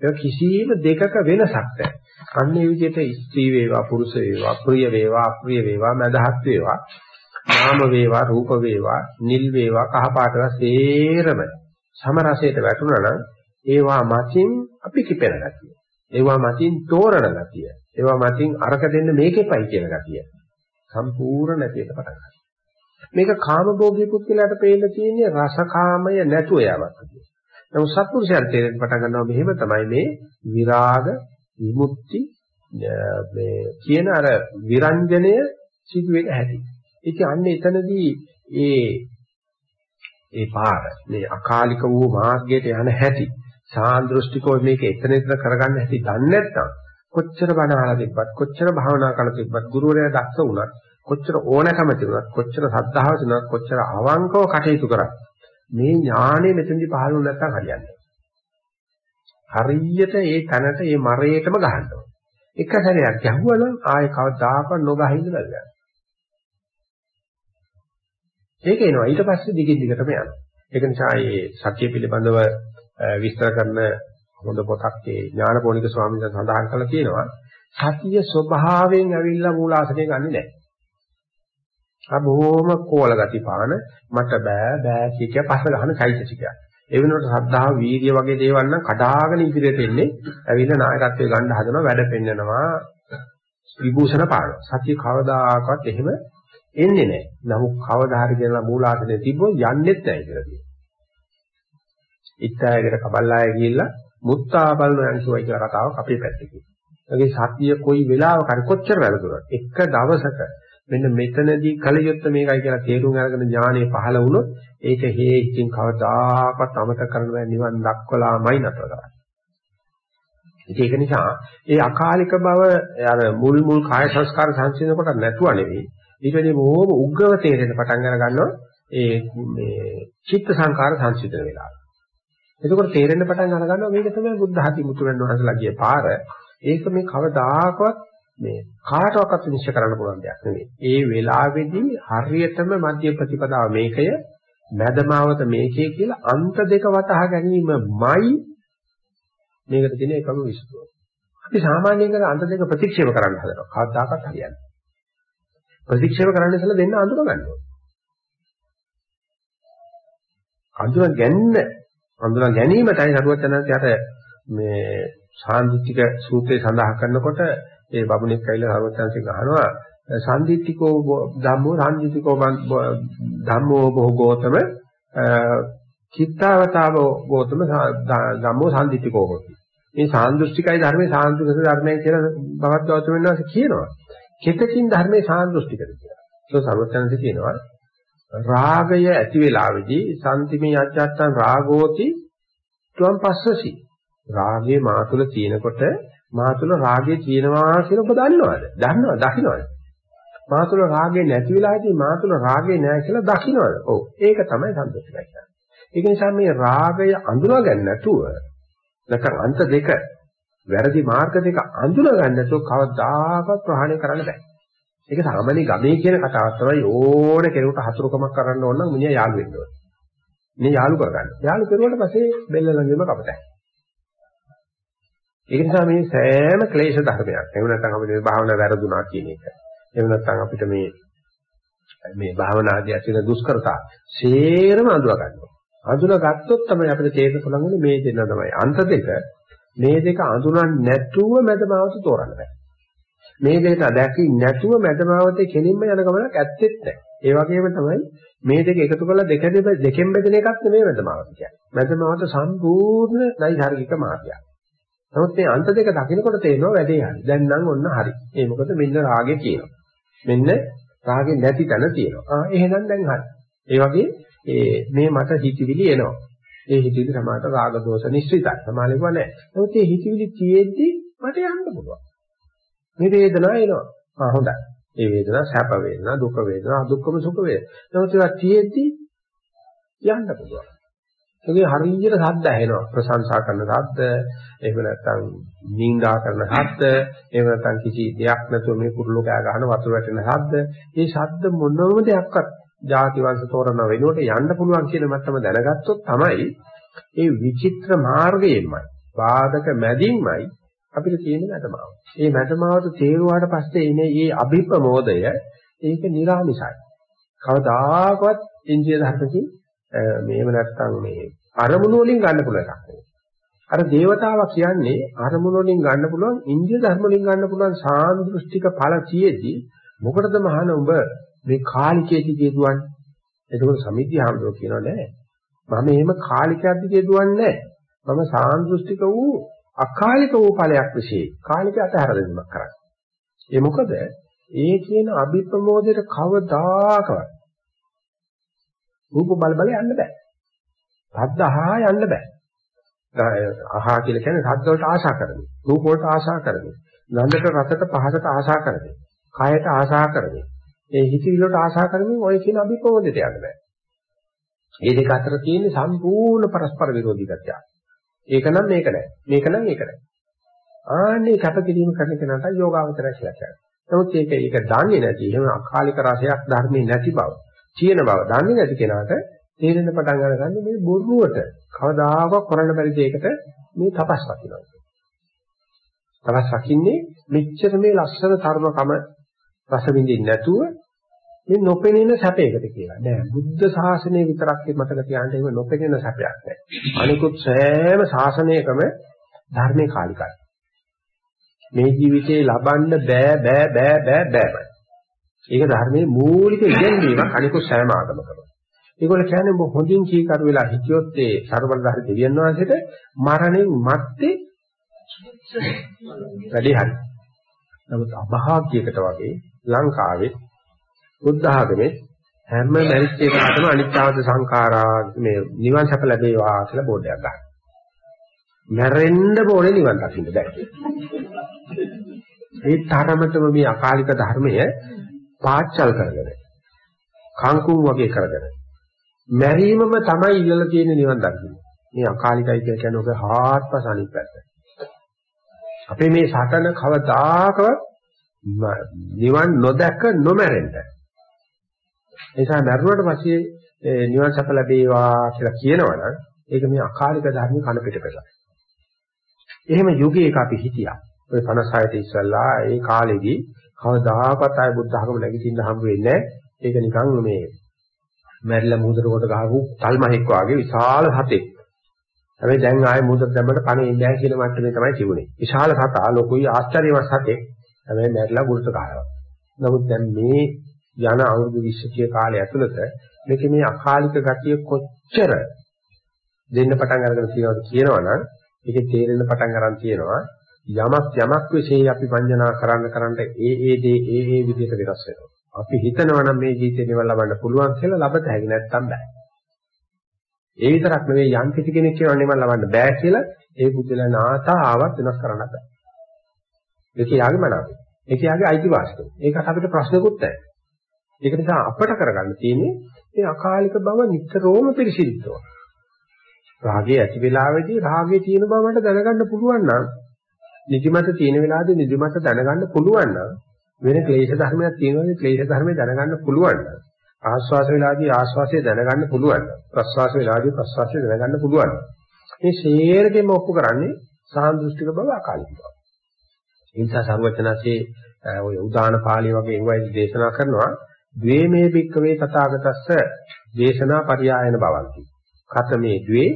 ඒක කිසිම දෙකක වෙනසක් නැහැ. අන්නේ විදිහට ස්ත්‍රී වේවා පුරුෂ වේවා ප්‍රිය වේවා අප්‍රිය වේවා මදහත් වේවා නාම වේවා රූප වේවා නිල් වේවා කහ පාටව සේරම සමරසයට වැටුණා නම් ඒවා මතින් අපි කිපෙන ගතිය. ඒවා මතින් තෝරන ගතිය. ඒවා මතින් අරක දෙන්න මේකෙපයි කියන ගතිය. සම්පූර්ණ නැතිවට පටන් ගන්නවා. මේක කාමභෝගී පුද්ගලයාට පේන්න තියෙන්නේ රසකාමය නැතුව යamak කියන. නමුත් සත්පුරුෂයන් තේරෙන්න පටන් ගන්නවා මෙහෙම තමයි මේ විරාග විමුක්ති මේ කියන අර විරංජනය සිදුවෙන හැටි. ඉතින් අන්න එතනදී ඒ ඒ පාර මේ අකාලික වූ මාර්ගයට යන හැටි සාන්දෘෂ්ටිකව මේක එතන එතන කරගන්න හැටි දන්නේ නැත්නම් කොච්චර බණ අහලා තිබ්බත් කොච්චර භාවනා කරලා තිබ්බත් ගුරුවරයා දක්ෂ වුණත් කොච්චර ඕනකම තිබුණත් කොච්චර සද්ධාව තිබුණත් කොච්චර අවංකව කටයුතු කරත් මේ ඥානෙ මෙතනදි පහළ වුණ නැත්නම් හරියන්නේ හරියට ඒ තැනට ඒ මරේටම ගහන්න ඕන. එක සැරයක් ගැහුවනම් ආයේ කවදාකවත් නොගහින්න බැහැ. ඒක එනවා ඊට පස්සේ දිගින් දිගටම යනවා. ඒක නිසා මේ සත්‍ය පිළිබඳව විස්තර කරන හොඳ පොතක් ඒ ඥානපෝනික ස්වාමීන් වහන්සේ සඳහන් කරලා තියෙනවා. සතිය ස්වභාවයෙන් ඇවිල්ලා මූලාසනය ගන්නෙ නැහැ. ආ බොහොම කෝල ගති පාන මට බෑ බෑ කිය කිය පස්ස ගන්න චෛතසිකයක්. ඒ වෙනුවට ශ්‍රද්ධාව, වීර්ය වගේ දේවල් නම් කඩාගෙන ඉදිරියට එන්නේ. ඇවිල්ලා නායකත්වයේ ගන්න හදනවා, වැඩ පෙන්නනවා, විභූෂණ පානවා. සතිය කවදාකවත් එහෙම එන්නේ නැහැ. නමුත් කවදා හරි කියලා මූලාසනයේ තිබ්බොත් යන්නෙත් නැහැ කියලා කියනවා. ඉත්තයකට කබල්ලාය ගිහිල්ලා මුත්තා බලන යන් කියවයි කියලා කතාවක් අපේ පැත්තේ කියනවා. ඒගේ සතිය කොයි වෙලාවක හරි කොච්චර වැරදුනත් එක දවසක මෙන්න මෙතනදී කලියොත්ත මේකයි කියලා තේරුම් අරගෙන ඥානෙ පහළ වුණොත් ඒක හේ ඉතින් කවදාකවත් අමතක කරන්න බෑ නිවන් දක්වලාමයි නතර කරන්නේ. ඒක නිසා ඒ අකාලික බව අර මුල් මුල් කාය සංස්කාර සංසිඳන කොට නැතුව නෙවෙයි ඊට වැඩි බොහොම උග්‍රව තේරෙන පටන් අර ගන්නවා ඒ මේ චිත්ත සංකාර සංසිඳන වෙලාව. එතකොට තේරෙන්න පටන් අර ගන්නවා මේක තමයි බුද්ධ ධාති මුතුරන් වහන්සේලා ගිය පාර. ඒක මේ කවදාකවත් මේ කාටවත් නිශ්චය කරන්න පුළුවන් දෙයක් නෙවෙයි. ඒ වෙලාවේදී හරියටම මධ්‍ය ප්‍රතිපදාව මේකය මැදමාවත මේකේ කියලා අන්ත දෙක වටහා ගැනීමමයි මේකට තියෙන එකම විසුතුව. අපි සාමාන්‍යයෙන් කරන අන්ත දෙක ප්‍රතික්ෂේප කරන්න හදනවා. කවදාකවත් හරියන්නේ නැහැ. ප්‍රතික්ෂේප කරන්න ඉස්සෙල්ලා දෙන්න අඳුර ගන්න ඕනේ. අඳුර ගැනීම අඳුර ගැනීමටයි නරුවත් යනන්ට මේ සාන්දිටික සූත්‍රය සඳහන් කරනකොට ඒ බබුණෙක් ඇවිල්ලා සර්වඥාන්සේ ගහනවා සම්දිත්තිකෝ ධම්මෝ සම්දිත්තිකෝ ධම්මෝ බොහෝ ගෝතම චිත්තාවතාවෝ ගෝතම ධම්මෝ සම්දිත්තිකෝ හොති. මේ සාන්දෘෂ්ටිකයි ධර්මයේ සාන්දෘෂ්ටික ධර්මයි කියලා බවත් ගෞතම වෙනවාස කියනවා. කෙතකින් ධර්මයේ සාන්දෘෂ්ටිකද කියලා. ඒක සර්වඥාන්සේ කියනවා රාගය ඇති වෙලාවේදී සම්තිමේ අජත්තන් රාගෝති ත්වම් පස්සසි. රාගයේ මා තුළ තියෙනකොට මා තුළ රාගය තියෙනවා කියලා ඔබ දන්නවද? දන්නවද? දකින්නවද? මා තුළ රාගය නැති වෙලාවේදී මා තුළ රාගය නැහැ කියලා දකින්නවද? ඔව්. ඒක තමයි සන්තුෂ්ටයි කියන්නේ. ඒක නිසා මේ රාගය අඳුනා ගන්න නැතුව නැත්නම් අන්ත දෙක වැරදි මාර්ග දෙක අඳුනා ගන්න නැතුව කවදාකවත් ප්‍රහාණය කරන්න බෑ. ඒක සාමාන්‍ය ගමේ කියන කතාවක් තමයි ඕන කෙනෙකුට හතුරුකමක් කරන්න ඕන නම් මිනිහා යාළු වෙන්න ඕන. මේ යාළු කරගන්න. යාළු කරුවට පස්සේ බෙල්ල ළඟින්ම කපතයි. ඒක නිසා මේ සෑම ක්ලේශ ධර්මයක්. එහෙම නැත්නම් අපිට මේ භාවනා වැරදුනා කියන එක. එහෙම නැත්නම් අපිට මේ මේ භාවනාදී ඇතින දුෂ්කරතා සේරම අඳුර ගන්නවා. අඳුනගත්තොත් තමයි අපිට තේරෙන්න පුළුවන් මේ දෙන්න තමයි අන්ත දෙක. මේ දෙක අඳුනන්නේ නැතුව මැදමාවත තෝරන්න බෑ. මේ දෙක දැකින් නැතුව මැදමාවතේ කෙලින්ම යන ගමනක් ඇත්තෙත් නැහැ. ඒ වගේම තමයි මේ දෙක එකතු කරලා දෙක දෙකෙන් බෙදෙන එකක් නෙමෙයි මැදමාවත කියන්නේ. මැදමාවත සම්පූර්ණ නෛසර්ගික මාර්ගයක්. නමුත් මේ අන්ත දෙක දකින්නකොට තේරෙනවා වැඩේ හරි. දැන් නම් ඔන්න හරි. ඒ මොකද මෙන්න රාගය කියනවා. මෙන්න රාගේ නැති තැන තියෙනවා. ආ එහෙනම් දැන් හරි. ඒ වගේ ඒ මේ මට හිතවිලි එනවා. ඒ හිතවිලි සමානට රාග දෝෂ නිශ්චිතයි. සමාලෙව නැහැ. නමුත් මේ හිතවිලි තියෙද්දි මට යන්න පුළුවන්. මේ වේදනාව එනවා. ආ හොඳයි. ඒ වේදනාව සැප වේදනා, දුක් වේදනා, අදුක්කම සුඛ වේදනා. නමුත් ඒවා තියෙද්දි යන්න පුළුවන්. ඒකේ හරියට ශබ්ද ඇහෙනවා. ප්‍රශංසා කරන ශබ්ද, එහෙම නැත්නම් නිඳා කරන ශබ්ද, එහෙම නැත්නම් කිසි දෙයක් නැතුව මේ කුරුල්ලෝ කෑ ගහන වතුර වැටෙන ශබ්ද. මේ ශබ්ද මොනම දෙයක්වත් ಜಾති වංශ තෝරන වෙනුවට යන්න පුළුවන් කියන මට්ටම දැනගත්තොත් තමයි ඒ විචිත්‍ර මාර්ගයෙන්මයි, වාදක මැදින්මයි අපිට තියෙන මැදමාව. මේ මැදමාවට තේරුවාට පස්සේ එනේ මේ අභිප්‍රමෝදය ඒක නිර්ාමිසයි. කවදාකවත් ඉන්දිය ධර්මකින් මේව නැත්තම් මේ අරමුණු වලින් ගන්න පුළුවන් එකක් නෙවෙයි. අර దేవතාවා කියන්නේ අරමුණු වලින් ගන්න පුළුවන් ඉන්දිය ධර්ම වලින් ගන්න පුළුවන් සාන්දෘෂ්ටික ඵල තියේදී මොකටද මහාන උඹ මේ කාලිකයේදී කියදුවන්නේ? එතකොට සමිද්ධි හාමුදුරුවෝ කියනවා නෑ. මම එහෙම කාලිකයේදී කියදුවන්නේ නෑ. මම සාන්දෘෂ්ටික වූ අකාලික වූ ඵලයක් વિશે කාලික අතහැර දෙන්නක් කරන්නේ. ඒ මොකද ඒ කියන අභිප්‍රමෝදයට කවදාකවත් රූප බල බල යන්න බෑ. ශබ්ද අහා යන්න බෑ. අහා කියලා කියන්නේ ශබ්ද වලට ආශා කරන්නේ. රූප වලට ආශා කරන්නේ. ගන්ධට රසට පහසට ආශා කරන්නේ. කායට ආශා කරන්නේ. ඒ හිතවිලි වලට ආශා කරමින් ඔය කියන අභිප්‍රමෝදයට යන්න බෑ. මේ දෙක අතර තියෙන සම්පූර්ණ පරස්පර විරෝධී ගතියක්. ඒක නම් මේක නෑ. මේක නම් ඒක නෑ. ආන්නේ කැපකිරීම කරන කෙනාට යෝගාවචරය කියලා කියනවා. නමුත් ඒක ඒක දන්නේ නැති එහෙම අකාලික රසයක් ධර්මයේ නැති බව, තියෙන බව දන්නේ නැති කෙනාට තේරෙන්න පටන් ගන්න මේ බොරුවට කවදාකවත් කරන්න බැරි දෙයකට මේ තපස් වකිනවා. තපස් වකින්නේ මෙච්චර මේ ලස්සන ධර්මකම රස විඳින්නේ නැතුව මේ නොපෙනෙන සැපයකට කියලා. නෑ බුද්ධ ශාසනය විතරක් මතක තියාගන්න එහෙම නොපෙනෙන සැපයක් නෑ. අනිකුත් සෑම ශාසනයකම ධර්මේ කාලිකයි. මේ ජීවිතේ ලබන්න බෑ බෑ බෑ බෑ බෑමයි. ඒක ධර්මයේ මූලික ඉගැන්වීමක් අනිකුත් සෑම ආගමකම. ඒගොල්ල කියන්නේ ඔබ හොඳින් කීකරු වෙලා හිටියොත් ඒ ਸਰබලධාරී දෙවියන් වහන්සේට මරණයෙන් මත්තේ වැඩි හරි. නමුත් අභාග්‍යයකට වගේ ලංකාවේ බුද්ධ ආගමේ හැම මැරිච් එකකටම අනිත්‍යවද සංඛාරා මේ නිවන් සැප ලැබේවා කියලා බෝඩ් එකක් ගන්නවා. මැරෙන්න ඕනේ නිවන් දකින්න බෑ. ඒ තරමටම මේ අකාලික ධර්මය පාච්චල් කරගෙන කංකුම් වගේ කරගෙන මැරීමම තමයි ඉල්ලලා තියෙන නිවන් දකින්න. මේ අකාලිකයි කියලා කියන්නේ ඔබ හාත්පස අනිත් පැත්ත. අපේ මේ සටන කවදාකවත් නිවන් නොදැක නොමැරෙන්න. ඒ නිසා මැරුණට පස්සේ නිවන් සැප ලැබේවා කියලා කියනවනම් ඒක මේ අකාලික ධර්ම කන පිට පෙරලා. එහෙම යුගයක අපි හිටියා. ඔය 56ට ඉස්සල්ලා ඒ කාලෙදී කවදාකවත් ආය බුද්ධ ධර්ම නැගිටින්න හම්බ වෙන්නේ නැහැ. ඒක නිකන් මේ මැරිලා මුහුදට කොට ගහපු තල්මහෙක් වාගේ විශාල හතෙක්. හැබැයි දැන් ආයේ මුහුදට දැම්මට කණේ ඉන්නේ නැහැ කියන මට්ටමේ තමයි තිබුණේ. විශාල සතා ලොකුයි ආශ්චර්යවත් හතෙක්. හැබැයි මැරිලා ගුරුට ගහනවා. නමුත් දැන් මේ යන අවුරුදු 20 කාලය ඇතුළත මේක මේ අකාලික ගතිය කොච්චර දෙන්න පටන් අරගෙන තියෙනවද කියනවනම් ඒකේ තේරෙන්න පටන් අරන් තියෙනවා යමක් යමක් විශ්ේ අපි වංජනා කරන්න කරන්න ඒ ඒ දේ ඒ ඒ විදිහට වෙනස් වෙනවා. අපි හිතනවා නම් මේ ජීවිතේ නිවන් ලබන්න පුළුවන් කියලා ලබත හැකි නැත්තම් බෑ. ඒ විතරක් නෙවෙයි යම් කිසි කෙනෙක් කියනවා නිවන් ලබන්න බෑ කියලා ඒ බුද්ධලා නාතා ආවත් වෙනස් කරන්න බෑ. ඒක යාගේ මනාවයි. ඒක යාගේ අයිතිවාසිකම. ඒකට අපිට ප්‍රශ්නකුත් නැහැ. ඒක නිසා අපට කරගන්න තියෙන්නේ මේ අකාලික බව නිතරම පිළිසිරිතව. රාගයේ ඇති වෙලාවේදී රාගයේ තියෙන බව මට දැනගන්න පුළුවන් නම් නිදිමත තියෙන වෙලාවේදී නිදිමත දැනගන්න පුළුවන් නම් වෙන ක්ලේශ ධර්මයක් තියෙනවානේ ක්ලේශ ධර්මය දැනගන්න පුළුවන් නම් ආස්වාස වෙලාවේදී ආස්වාසය දැනගන්න පුළුවන් නම් ප්‍රස්වාස වෙලාවේදී ප්‍රස්වාසය දැනගන්න පුළුවන් මේ ශේරකෙම ඔප්පු කරන්නේ සාන්දෘෂ්ටික බව අකාලික බව. ඒ නිසා සර්වචනසේ ඔය උදාන පාළිය වගේ ඒවයි දේශනා කරනවා ද්වේමේ භික්කවේ තථාගතස්ස දේශනා පරියායන බවන්ති කතමේ ද්වේ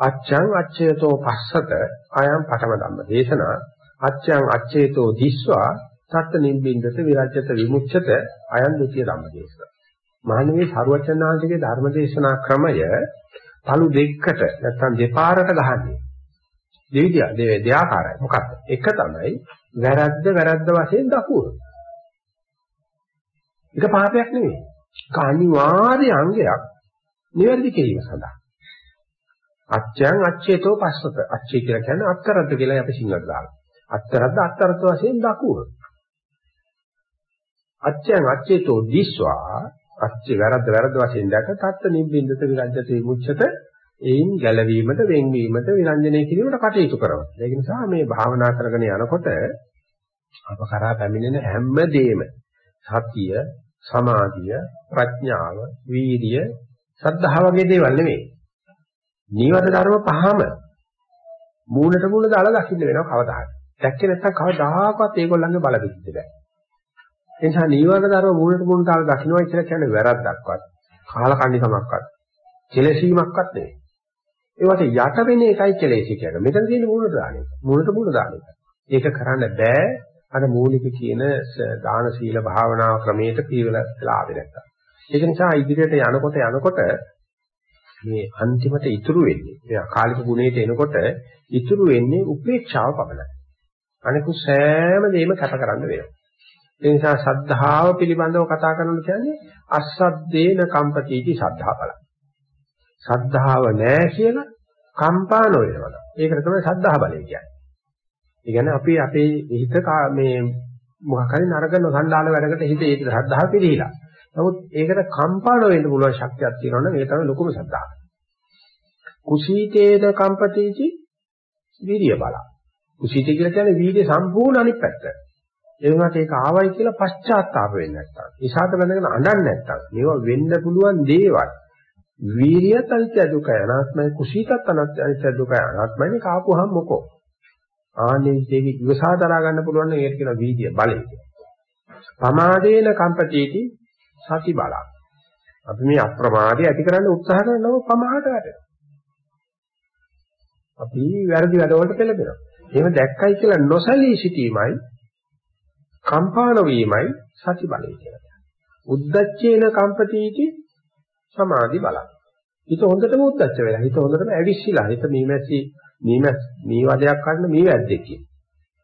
අච්ඡං අච්ඡේතෝ පස්සත අයං පඨම ධම්ම. දේශනා අච්ඡං අච්ඡේතෝ දිස්වා සත්ත නිබ්බින්දත විරජ්‍යත විමුච්ඡත අයං ဒ ුතිය ධම්ම දේශනා. මහණෙනි සරුවචනාංශිකේ ධර්ම දේශනා ක්‍රමය පළු දෙකකට නැත්නම් දෙපාරකට ගහන්නේ. දෙවිදිය දෙආකාරයි. මොකක්ද? එක තමයි වැරද්ද වැරද්ද වශයෙන් දකුව ඒක පාපයක් නෙවෙයි. ඒක අනිවාර්ය අංගයක්. නිවැරදි කිරීම සඳහා. අච්ඡයන් අච්ඡේතෝ පස්සත අච්ඡේ කියලා කියන්නේ අත්තරද්ද කියලා අපි සිංහලට දානවා. අත්තරද්ද අත්තරත්ව වශයෙන් දකුව. අච්ඡයන් අච්ඡේතෝ දිස්වා අච්චි වැරද්ද වැරද්ද වශයෙන් දැක තත්ත නිබ්බින්දත විරජ්‍යත විමුච්ඡත එයින් ගැලවීමට වෙන්වීමට විරංජනය කිරීමට කටයුතු කරනවා. ඒක නිසා මේ භාවනා කරගෙන යනකොට අප කරා පැමිණෙන හැම දෙයක්ම සතිය, සමාධිය, ප්‍රඥාව, වීර්ය, සද්ධා වගේ දේවල් නෙමෙයි. නීවර ධර්ම පහම මූලට මූල දාලා දකින්න වෙනවා කවදාහරි. දැක්කේ නැත්නම් කවදාහකවත් ඒගොල්ලන්ගේ බල පිටිද බෑ. ඒ නිසා නීවර ධර්ම මූලට මූල දාලා දකින්නවා කියලා කියන්නේ වැරද්දක්වත්, කාලකන්නිකමක්වත්, කෙලසීමක්වත් නෙවෙයි. ඒවට යට වෙන එකයි කෙලෙසි කියන්නේ. මෙතන තියෙන මූලට දාන එක. මූලට මූල දාන එක. ඒක කරන්න බෑ අර මූලික කියන දාන සීල භාවනා ක්‍රමයට පිළිවෙලලා ආවේ නැත්තම්. ඒක නිසා ඉදිරියට යනකොට යනකොට මේ අන්තිමට ඉතුරු වෙන්නේ මේ අකාලික ගුණයට එනකොට ඉතුරු වෙන්නේ උපේක්ෂාව පමණයි. අනිකුත් සෑම දෙයක්ම කැප කරන්න වෙනවා. ඒ නිසා සද්ධාව පිළිබඳව කතා කරනවා කියන්නේ අසද්දේන කම්පතිටි සද්ධා බල. සද්ධාව නැහැ කියලා කම්පා නොවෙනවා. ඒකට තමයි සද්ධා බලය කියන්නේ. ඒ කියන්නේ අපි අපේ හිත මේ මොකක් හරි නරක නොසන්ඩාල වැඩකට හිත ඒක ශ්‍රද්ධාව පිළිහිලා. නමුත් ඒකට කම්පාණ වෙන්න පුළුවන් ශක්තියක් තියෙනවනේ මේ තමයි ලොකුම ශ්‍රද්ධාව. කුසීතේද කම්පතිචි වීර්ය බල. කුසීතේ කියලා කියන්නේ වීර්ය සම්පූර්ණ අනිත් පැත්ත. ඒ වුණාට ඒක ආවයි කියලා පශ්චාත්තාප වෙන්නේ නැත්තම්. ඉසాత බඳගෙන අඬන්නේ නැත්තම්. මේවා වෙන්න පුළුවන් දේවල්. වීර්යයත් අනිත්‍ය දුකයි අනාත්මයි කුසීතත් අනිත්‍ය දුකයි අනාත්මයි කාපුවහම මොකෝ. ආන්නේ දෙවි ඉවසා දරා ගන්න පුළුවන් නම් ඒකට කියන වීර්ය බලය කියලා. පමාදේන කම්පතිටි සති බල. අපි මේ අප්‍රමාදය ඇති කරන්න උත්සාහ කරනව පමහට වැටෙනවා. අපි වැරදි වැඩවලට පෙළඹෙනවා. එහෙම දැක්කයි කියලා නොසලී සිටීමයි කම්පාන වීමයි සති බලය කියලා. උද්දච්චේන කම්පතිටි සමාධි බල. හිත හොඳටම උද්දච්ච වෙලා හිත හොඳටම ඇවිස්සීලා හිත මීමැසි මීමැස් මී වදයක් ගන්න මී වැද්දෙක් කියන.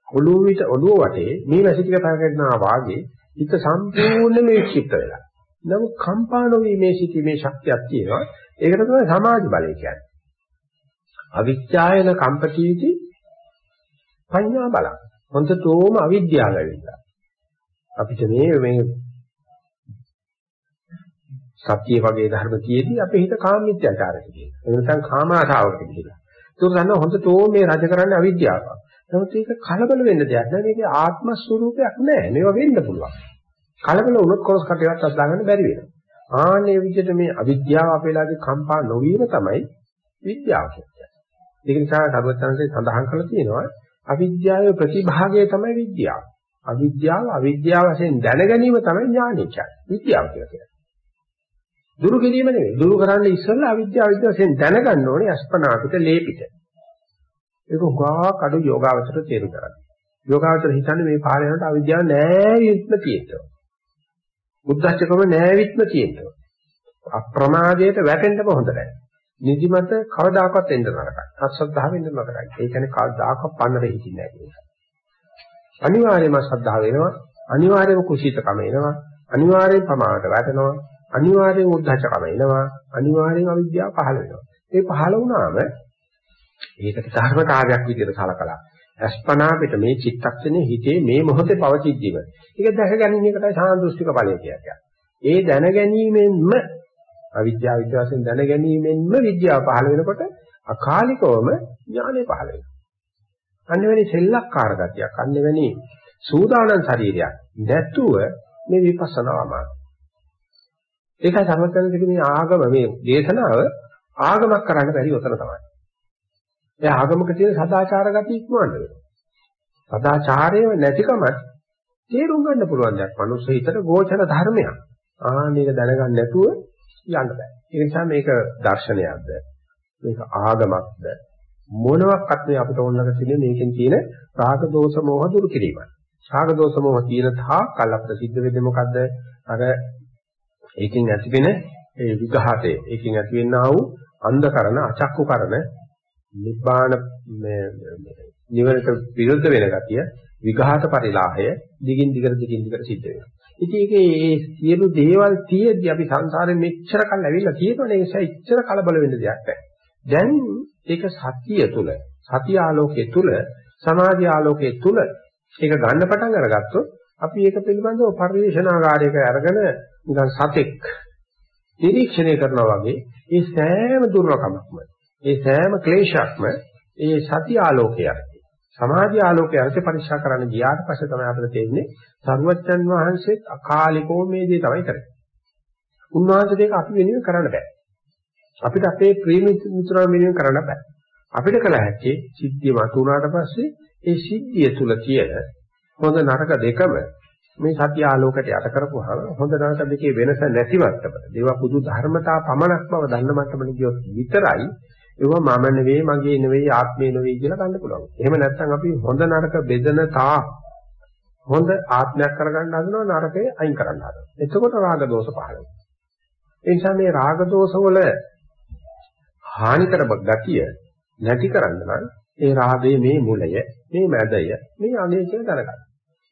ඔළුව විත ඔළුව වටේ මීමැසි ටික තරකටනවා වාගේ හිත සම්පූර්ණයෙන්ම වික්ෂිප්ත වෙලා. නමුත් කම්පා නොවීමේ සිටීමේ ශක්තියක් තියෙනවා. ඒකට තමයි සමාධි බලය කියන්නේ. අවිච්ඡායන කම්පතිති පඤ්ඤා බල. හොඳටම අවිද්‍යාව ඇවිල්ලා. අපිට මේ මේ සත්‍ය වගේ ධර්ම තියෙද්දි අපේ හිත කාමීත්‍යාචාරයට කියනවා. ඒ නැත්නම් කාම ආශාවකට කියනවා. ඒක ගන්න හොඳටම මේ රජ කරන්නේ අවිද්‍යාව. නමුත් ඒක කලබල වෙන්න දෙයක් නෑ. මේකේ ආත්ම ස්වરૂපයක් නෑ. මේවා වෙන්න පුළුවන්. කලබල වුණොත් කොරස් කටේවත් අස්දාගන්න බැරි වෙනවා. ආන්නේ විදිහට මේ අවිද්‍යාව අපේලාගේ කම්පා නොවීම තමයි විද්‍යාව කියන්නේ. ඒක නිසා සර්වඥාන්සේ සඳහන් කරලා තියෙනවා අවිද්‍යාවේ ප්‍රතිභාගය තමයි විද්‍යාව. අවිද්‍යාව අවිද්‍යාව වශයෙන් දැන ගැනීම තමයි ඥානය කියන්නේ. විද්‍යාව කියලා කියන්නේ. දුරු කිරීම නෙවෙයි. දුරු කරන්න ඉස්සෙල්ලා අවිද්‍යාව විද්‍යාව වශයෙන් දැනගන්න ඕනේ අස්පනා පිට ලේපිට. ඒක උගා කඩු යෝගාවචර තේරුම් ගන්න. යෝගාවචර හිතන්නේ මේ පාරේ යනකොට අවිද්‍යාව නෑවිත්ම තියෙනවා. බුද්ධච්චකම නෑවිත්ම තියෙනවා. අප්‍රමාදයට වැටෙන්නම හොඳ නැහැ. නිදිමත කවදාකවත් එන්න නරකයි. අශ්‍රද්ධාව වෙන්න නරකයි. ඒ කියන්නේ කවදාකවත් පන්නරේ හිටින්නේ නැහැ අනිවාර්යයෙන්ම ශ්‍රද්ධාව වෙනවා. අනිවාර්යයෙන්ම කුසීතකම එනවා. අනිවාර්යයෙන් ප්‍රමාණයට වැටෙනවා. අනිවාර්යෙන් උද්ධච්චකම එනවා අනිවාර්යෙන් අවිද්‍යාව පහළ වෙනවා ඒ පහළ වුණාම ඒකට ධර්මතාවයක් විදිහට සලකලා අස්පනා පිට මේ චිත්තක්ෂණේ හිතේ මේ මොහොතේ පවතිද්දිම. ඒක දැක ගැනීම එකටයි සාන්දෘෂ්ටික ඵලය කියන්නේ. ඒ දැන ගැනීමෙන්ම අවිද්‍යාව විද්‍යාවෙන් දැන ගැනීමෙන්ම විද්‍යාව පහළ වෙනකොට අකාලිකවම ඥානය පහළ වෙනවා. අන්නෙවැනි සෙල්ලක්කාර ගතියක් අන්නෙවැනි සූදානම් ශරීරයක් නැතුව මේ විපස්සනා අමාරු. ඒකයි සර්වඥාන්සේගේ මේ ආගම මේ දේශනාව ආගමක් කරන්න බැරි උතන තමයි. ඒ ආගමක තියෙන සදාචාර ගති ඉක්මවන්න වෙනවා. සදාචාරයව නැතිකම තේරුම් ගන්න පුළුවන් දෙයක්. මනුස්ස හිතට ගෝචර ධර්මයක්. ආ මේක දැනගන්න නැතුව යන්න බෑ. ඒ නිසා මේක දර්ශනයක්ද? මේක ආගමක්ද? මොනවාක්වත් මේ අපිට ඕනලක තියෙන මේකෙන් තියෙන රාග දෝෂ මොහ දුරු කිරීමයි. රාග දෝෂ මොහ තියෙන තා කල් අපිට සිද්ධ වෙන්නේ මොකද්ද? අර ඒකෙන් ඇතිවෙන ඒ විඝාතය ඒකෙන් ඇතිවෙනා වූ අන්ධකරණ අචක්කුකරණ නිබ්බාන නිවනට විරුද්ධ වෙන ගතිය විඝාත පරිලාහය දිගින් දිගට දිගින් දිගට සිද්ධ වෙනවා. ඉතින් ඒකේ මේ සියලු දේවල් තියෙද්දි අපි සංසාරේ මෙච්චර කල් ඇවිල්ලා තියෙනවනේ ඒ නිසා ඉච්චර කලබල වෙන්න දෙයක් නැහැ. දැන් ඒක සතිය තුල සතිය ආලෝකයේ තුල සමාධි ආලෝකයේ තුල ඒක ගන්න පටන් අරගත්තොත් අපි ඒක පිළිබඳව පරිශනාකාරයක අරගෙන නිකන් සතෙක් නිරීක්ෂණය කරනවා වගේ ඒ සෑම දුර්වකමක්ම ඒ සෑම ක්ලේශයක්ම ඒ සති ආලෝකයයි. සමාධි ආලෝකය අර්ථ පරික්ෂා කරන්න ගියාට පස්සේ තමයි අපිට තේරෙන්නේ සර්වජන් වහන්සේත් අකාලිකෝ මේ දේ තමයි කරන්නේ. උන්වහන්සේ දෙක අපි වෙනුවෙන් කරන්න බෑ. අපිට අපේ ප්‍රේම මිතුරන් වෙනුවෙන් කරන්න බෑ. අපිට කළ හැකි සිද්ධිය මතුනාට පස්සේ ඒ සිද්ධිය තුල තියෙන හොඳ නරක දෙකම මේ සත්‍ය ආලෝකයට යට කරපුවාම හොඳ නරක දෙකේ වෙනස නැති මට්ටමට දේවා පුදු ධර්මතා පමණක් බව දන්න මට්ටමට ගියොත් විතරයි ඒවා මම නෙවෙයි මගේ නෙවෙයි ආත්මේ නෙවෙයි කියලා ගන්න පුළුවන්. එහෙම නැත්නම් අපි හොඳ නරක බෙදන තා හොඳ ආත්මයක් කරගන්න හදනවා නරකේ අයින් කරන්න හදනවා. එතකොට රාග දෝෂ පහළ වෙනවා. ඒ නිසා මේ රාග දෝෂ වල හානිකර ගතිය නැති කරන්න නම් ඒ රාගයේ මේ මුලය, මේ මැදය, මේ අගය කියලා දැනගන්න.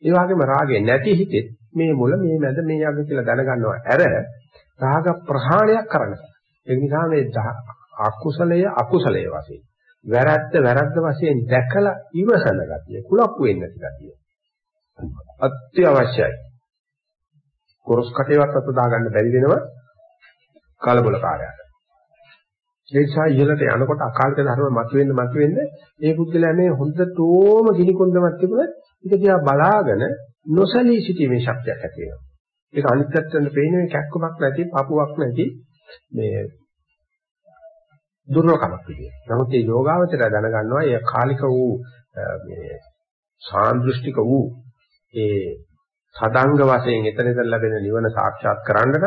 ඒ වගේම රාගේ නැති හිතෙත් මේ මුල, මේ මැද, මේ අග කියලා දැනගන්නවා. ඇර රාග ප්‍රහාණයක් කරන්න. ඒ නිසා මේ අකුසලය අකුසලයේ වශයෙන්. වැරද්ද වැරද්ද වශයෙන් දැකලා ඉවසන ගතිය කුලප්පු වෙන්නේ නැති ගතිය. අත්‍යවශ්‍යයි. කොරස් කටේවත් අත දාගන්න බැරි වෙනවා කලබලකාරයාට ඒ නිසා ඉහළට යනකොට අකාලික ධර්ම මතුවෙන්න මතුවෙන්න ඒ පුද්ගලයා මේ හොඳටම ගිනිකොන්දමත් තිබුණත් ඒක දිහා බලාගෙන නොසලී සිටීමේ ශක්තියක් ඇති වෙනවා. ඒක අනිත් පැත්තෙන් පේන්නේ කැක්කමක් නැති පපුවක් නැති මේ දුර්වකමක් විදියට. නමුත් මේ යෝගාවචරය දැනගන්නවා ඒ කාලික වූ මේ සාන්දෘෂ්ටික වූ ඒ සදාංග වශයෙන් එතන එතන ලැබෙන නිවන සාක්ෂාත් කරගන්නට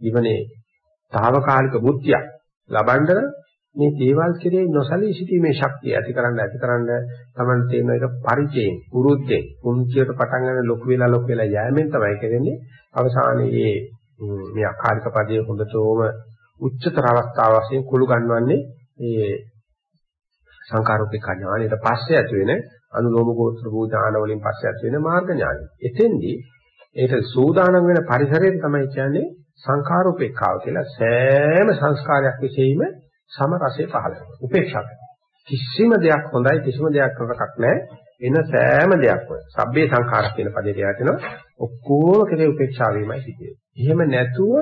නිවනේ తాවකාලික බුද්ධිය ලබන්න මේ දේවල් කෙරේ නොසලී සිටීමේ ශක්තිය ඇතිකරන්න ඇතිකරන්න තමයි තේරෙන එක පරිචයෙන් පුරුද්දෙන් පුංචියට පටන් ගන්න ලොකු වෙලා ලොකු වෙලා යෑමෙන් තමයි කරන්නේ අවසානයේ මේ අකාලික පදයේ හොඳටම උච්චතර අවස්ථාව වශයෙන් කුළු ගන්නවන්නේ ඒ සංකාරෝපික ඥානයට පස්සේ ඇති වෙන අනුලෝම ගෝත්‍ර භූඥාන වලින් පස්සේ ඇති වෙන මාර්ග ඥානය. එතෙන්දී ඒක සූදානම් වෙන පරිසරය තමයි කියන්නේ සංකාරෝපේක්ඛාව කියලා සෑම සංස්කාරයක් විශේෂයෙන්ම සම රසය පහළ වෙනවා. උපේක්ෂා කිසිම දෙයක් හොඳයි කිසිම දෙයක් නරකක් නැහැ. එන සෑම දෙයක්ම සබ්බේ සංඛාර කියන පදේට යටෙනවා. ඔක්කොම කෙරේ උපේක්ෂා වීමයි සිදුවේ. එහෙම නැතුව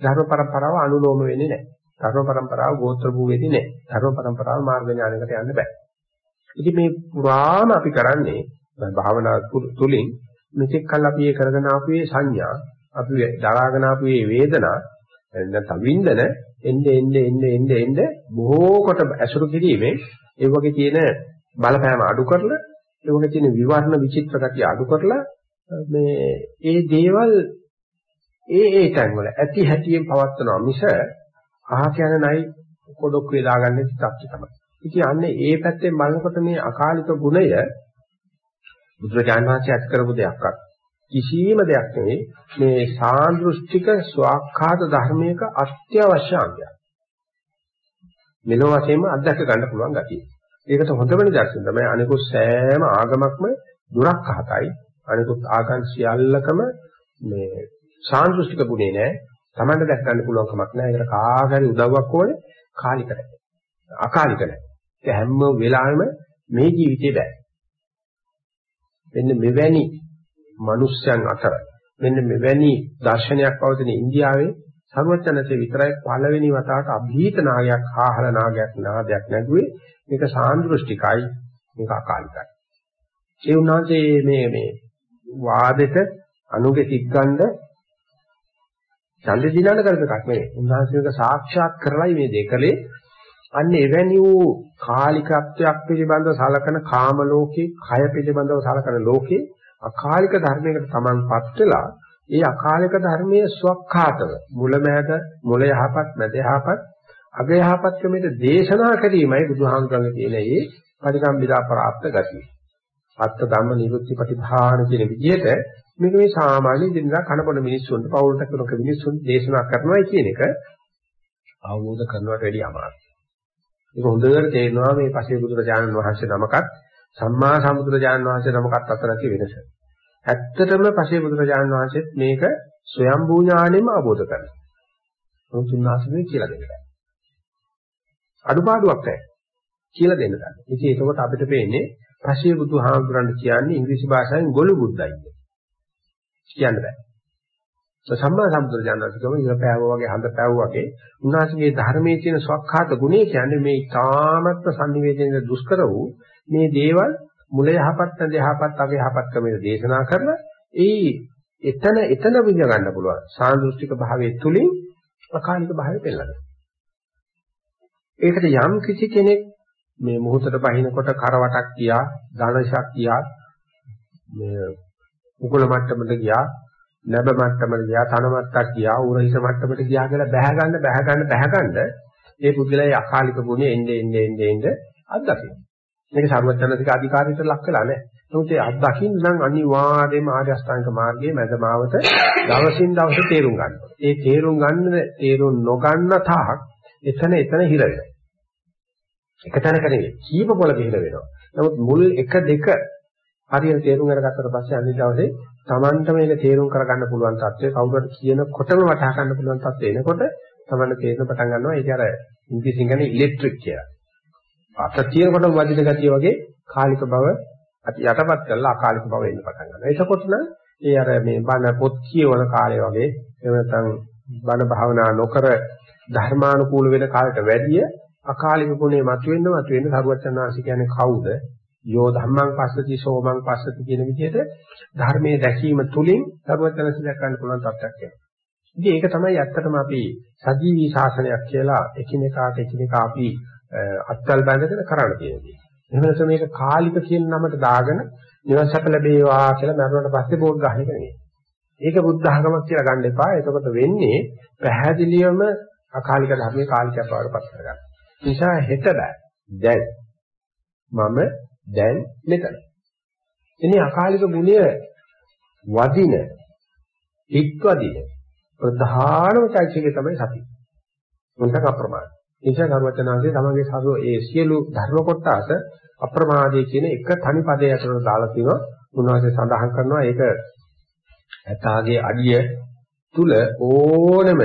ධර්ම પરම්පරාව අනුලෝම වෙන්නේ නැහැ. ධර්ම પરම්පරාව ගෝත්‍ර භූ වෙන්නේ නැහැ. ධර්ම પરම්පරාව මාර්ග ඥානකට යන්න බෑ. ඉතින් මේ පුරාම අපි කරන්නේ භාවනා තුලින් මෙතෙක් කල් අපි ඒ කරගෙන ආපු මේ සංඥා අපි දරාගෙන ආපු මේ වේදනා නැත්නම් වින්දන එන්නේ එන්නේ එන්නේ එන්නේ එන්නේ බොහෝ කොට ඇසුරු කිරීමෙන් ඒ වගේ තියෙන බලපෑම අඩු කරලා ඒ වගේ තියෙන විවරණ විචිත්‍ර ගතිය අඩු කරලා මේ ඒ දේවල් ඒ ඒ තැන් වල ඇති හැටියෙන් පවත්නවා මිස අහ කියන නයි කොඩොක් වේලා ගන්න තත්ත්වය තමයි. ඉතින් අන්නේ ඒ පැත්තෙන් බලනකොට මේ අකාලික ගුණය බුදුරජාණන් වහන්සේ අත් කරපු දෙයක්වත් කිසියම් දෙයක් නෙවෙයි මේ සාන්දෘෂ්ටික ස්වාක්ඛාත ධර්මයක අත්‍යවශ්‍ය අංගයක්. මෙලොව වශයෙන්ම අත්දැක ගන්න පුළුවන් ගතිය. ඒකට හොඳම නිදර්ශන තමයි අනිකුත් සෑම ආගමක්ම දුරක් අහතයි අනිකුත් ආගම් සියල්ලකම මේ සාන්දෘෂ්ටික ගුණේ නෑ. Tamanට දැක් ගන්න පුළුවන් කමක් නෑ. ඒකට කාගරි උදව්වක් ඕනේ කාලික නෑ. අකාලික නෑ. ඒ හැම වෙලාවෙම මේ ජීවිතේ බෑ. මෙන්න මෙවැනි මිනිස්යන් අතර මෙන්න මෙවැනි දර්ශනයක් පවතින ඉන්දියාවේ සර්වචනසේ විතරයි පළවෙනි වතාවට અભීත නාගයක් ආහල නාගයක් නාදයක් නැගුවේ මේක සාන්දෘෂ්ටිකයි මේක අකාලිකයි ඒ උන්වහන්සේ මේ මේ වාදෙට අනුගෙ තිග්ගන්න ඡන්ද දිනන කරප එකක් නෙවෙයි. උන්වහන්සේක සාක්ෂාත් කරලයි මේ දෙකලේ අන්න එවැනි වූ කාලිකත්වයක් පිළිබඳව සලකන කාම ලෝකේ, කය පිළිබඳව සලකන ලෝකේ අකාලික ධර්මයකට තමන්පත් වෙලා ඒ අකාලික ධර්මයේ ස්වකහාතව මුලමෑද මුල යහපත් මැද යහපත් අග යහපත් ක්‍රමයට දේශනා කිරීමයි බුදුහාමුදුරන්ගේ තියෙන මේ පරිගම්බිදා ප්‍රාප්ත ගතිය. අත්ත ධම්ම නිරුක්ති ප්‍රතිභාන කියන විදිහට මේක මේ සාමාන්‍ය දිනදා කනබොන මිනිස්සුන්ට පවුලට කරන මිනිස්සුන් දේශනා කරනවා කියන එක අවබෝධ කරනවට වැඩිය අමාරුයි. ඒක හොඳට තේරෙනවා මේ පසේ බුදුරජාණන් වහන්සේ නමකත් සම්මා සම්බුදුරජාණන් වහන්සේ නමකත් අතර ඇති වෙනස. ඇත්තටම පසේ බුදුරජාණන් වහන්සේත් මේක ස්වයම්බූ ඥාණයෙන්ම අවබෝධ කරනවා. උන්තුන්නාසනේ කියලා දෙන්න. අඩුපාඩුවක් නැහැ. කියලා දෙන්න ගන්න. ඉතින් ඒකකොට අපිට පේන්නේ පසේ බුදුහාමුදුරන් කියන්නේ ඉංග්‍රීසි භාෂාවෙන් ගොළු බුද්දයි කියන්න බෑ. සම්මා සම්බුදුරජාණන්තුගම ඉර පෑවෝ වගේ හඳ පෑවෝ වගේ උන්වහන්සේගේ ධර්මයේ තියෙන ස්වකහාත ගුණය කියන්නේ මේ ඊ타මත්ම sannivedanaye දුෂ්කර වූ මේ දේවල් මුල යහපත් නැද යහපත් අග යහපත් ක්‍රමයේ දේශනා කරලා ඒ එතන එතන විඳ ගන්න පුළුවන් සාන්දෘෂ්ටික භාවයේ තුලින් අකාලික භාවය පෙළනවා. ඒකට යම් කිසි කෙනෙක් මේ මොහොතට බහිනකොට කරවටක් ගියා, ධනශක් ගියා, මේ උගල මට්ටමට ගියා, නැබ මට්ටමට ගියා, තන මට්ටක් ගියා, උරහිස මට්ටමට ගියා කියලා බැහැ ගන්න, බැහැ ගන්න, බැහැ ගන්න ඒ පුද්ගලයා අකාලික ගුණය එන්නේ එන්නේ එන්නේ එන්නේ අත්දකින්න. මේක සර්වඥානික අධිකාරියට ලක් වෙලා නැහැ. නමුත් ඒ අත්දකින්න නම් අනිවාර්යයෙන්ම ආර්ය අෂ්ටාංග මාර්ගයේ මැදමාවත දවසින් දවස තේරුම් ගන්න ඒ තේරුම් ගන්න තේරුම් නොගන්න තාක් එතන එතන හිර වෙනවා. එක තැනක නෙවෙයි කීප පොළ හිර වෙනවා. නමුත් මුල් එක දෙක හරියට තේරුම් අරගත්තට පස්සේ අනිත් දවසේ Tamanට මේක තේරුම් කරගන්න පුළුවන් තත්ත්වය කවුරුහට කියනකොටම වටහා ගන්න පුළුවන් තත්ත්වය එනකොට Tamanට තේරෙන පටන් ගන්නවා ඒක අර ඉංග්‍රීසියෙන් කියන්නේ ඉලෙක්ට්‍රික් කියලා. අත තියෙනකොටම වදින ගතිය වගේ කාලික බව අති යටපත් කරලා අකාලික බව එන්න පටන් ගන්නවා. එතකොට නම් ඒ අර මේ බණ පොත් කියවන කාලය වගේ එහෙම නැත්නම් බණ භාවනා නොකර ධර්මානුකූල වෙන කාලයට වැඩිය අකාලික ගුණේ මතුවෙන්න මතුවෙන්න සරුවචනාංශ කියන්නේ කවුද? යෝ ධම්මං පස්සති සෝමං පස්සති කියන විදිහට ධර්මයේ දැකීම තුලින් සරුවචනාංශ දැක ගන්න පුළුවන් තත්ත්වයක් වෙනවා. ඉතින් ඒක තමයි ඇත්තටම අපි සජීවී ශාසනයක් කියලා එකිනෙකාට එකිනෙකා අපි අත්වල බැඳගෙන කරන්න තියෙන්නේ. එහෙම නැත්නම් මේක කාලික කියන නමට දාගෙන නිවන් සැප ලැබේවා කියලා මරුණට පස්සේ බෝඩ් ගන්න එක නෙවෙයි. ඒක බුද්ධ ධර්මයක් කියලා ගන්න එපා. එතකොට වෙන්නේ පැහැදිලිවම අකාලික ධර්මයේ කාලිකයක් බවට පත් කරගන්න. නිසා හෙට බෑ. දැන් මම දැන් මෙතන. ඉතින් අකාලික ගුණය වදින, හිත්වදින ප්‍රධානම චෛත්‍යකේ තමයි සතිය. මොනක අප්‍රමාණ. නිසා කරුවචනාංශයේ තමගේ සාරෝ ඒ සියලු ධර්ම කොටස අප්‍රමාදයේ කියන එක තනි පදයේ ඇතුළට දාලා තිනවා. උන්වහන්සේ සඳහන් කරනවා ඒක ඇතාගේ අඩිය තුල ඕනම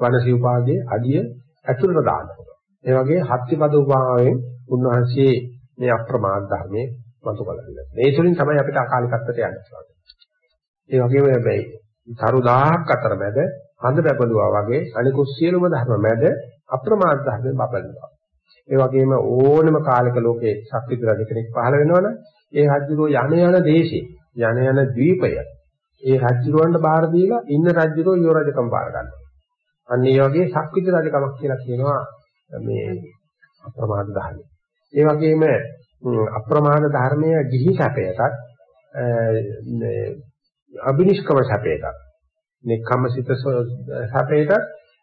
වනසිව්පාගේ අඩිය ඇතුළට දාන්න පුළුවන්. ඒ වගේ හත්තිපද උපාවෙන් උන්වහන්සේ මේ අප්‍රමාද ධර්මයේ මතු කළ දෙනවා. මේ තුලින් තමයි අපිට අකාලිකත්වයට යන්න පුළුවන්. ඒ වගේම හැබැයි තරු 1000ක් අතර මැද හඳ බබළුවා වගේ අනිකුත් සියලුම ධර්ම මැද අප්‍රමාද ධර්මයෙන් බබලනවා. ඒ වගේම ඕනම කාලයක ලෝකේ ශක්තිද රජ කෙනෙක් පහළ වෙනවනම් ඒ රජුරෝ යන යන දේශේ යන යන ද්වීපය ඒ රජුරවන්ට බාර දීලා ඉන්න රජුරෝ යෝ රජකම් බාර ගන්නවා. අන්න ඒ වගේ ශක්තිද රජකමක් කියලා කියනවා මේ අප්‍රමාද ධර්මය. ඒ වගේම අප්‍රමාද ධර්මය ගිහි සැපයටත් අබිනිෂ්කම සැපයටත් නෙක්ඛම්මසිත සැපයටත්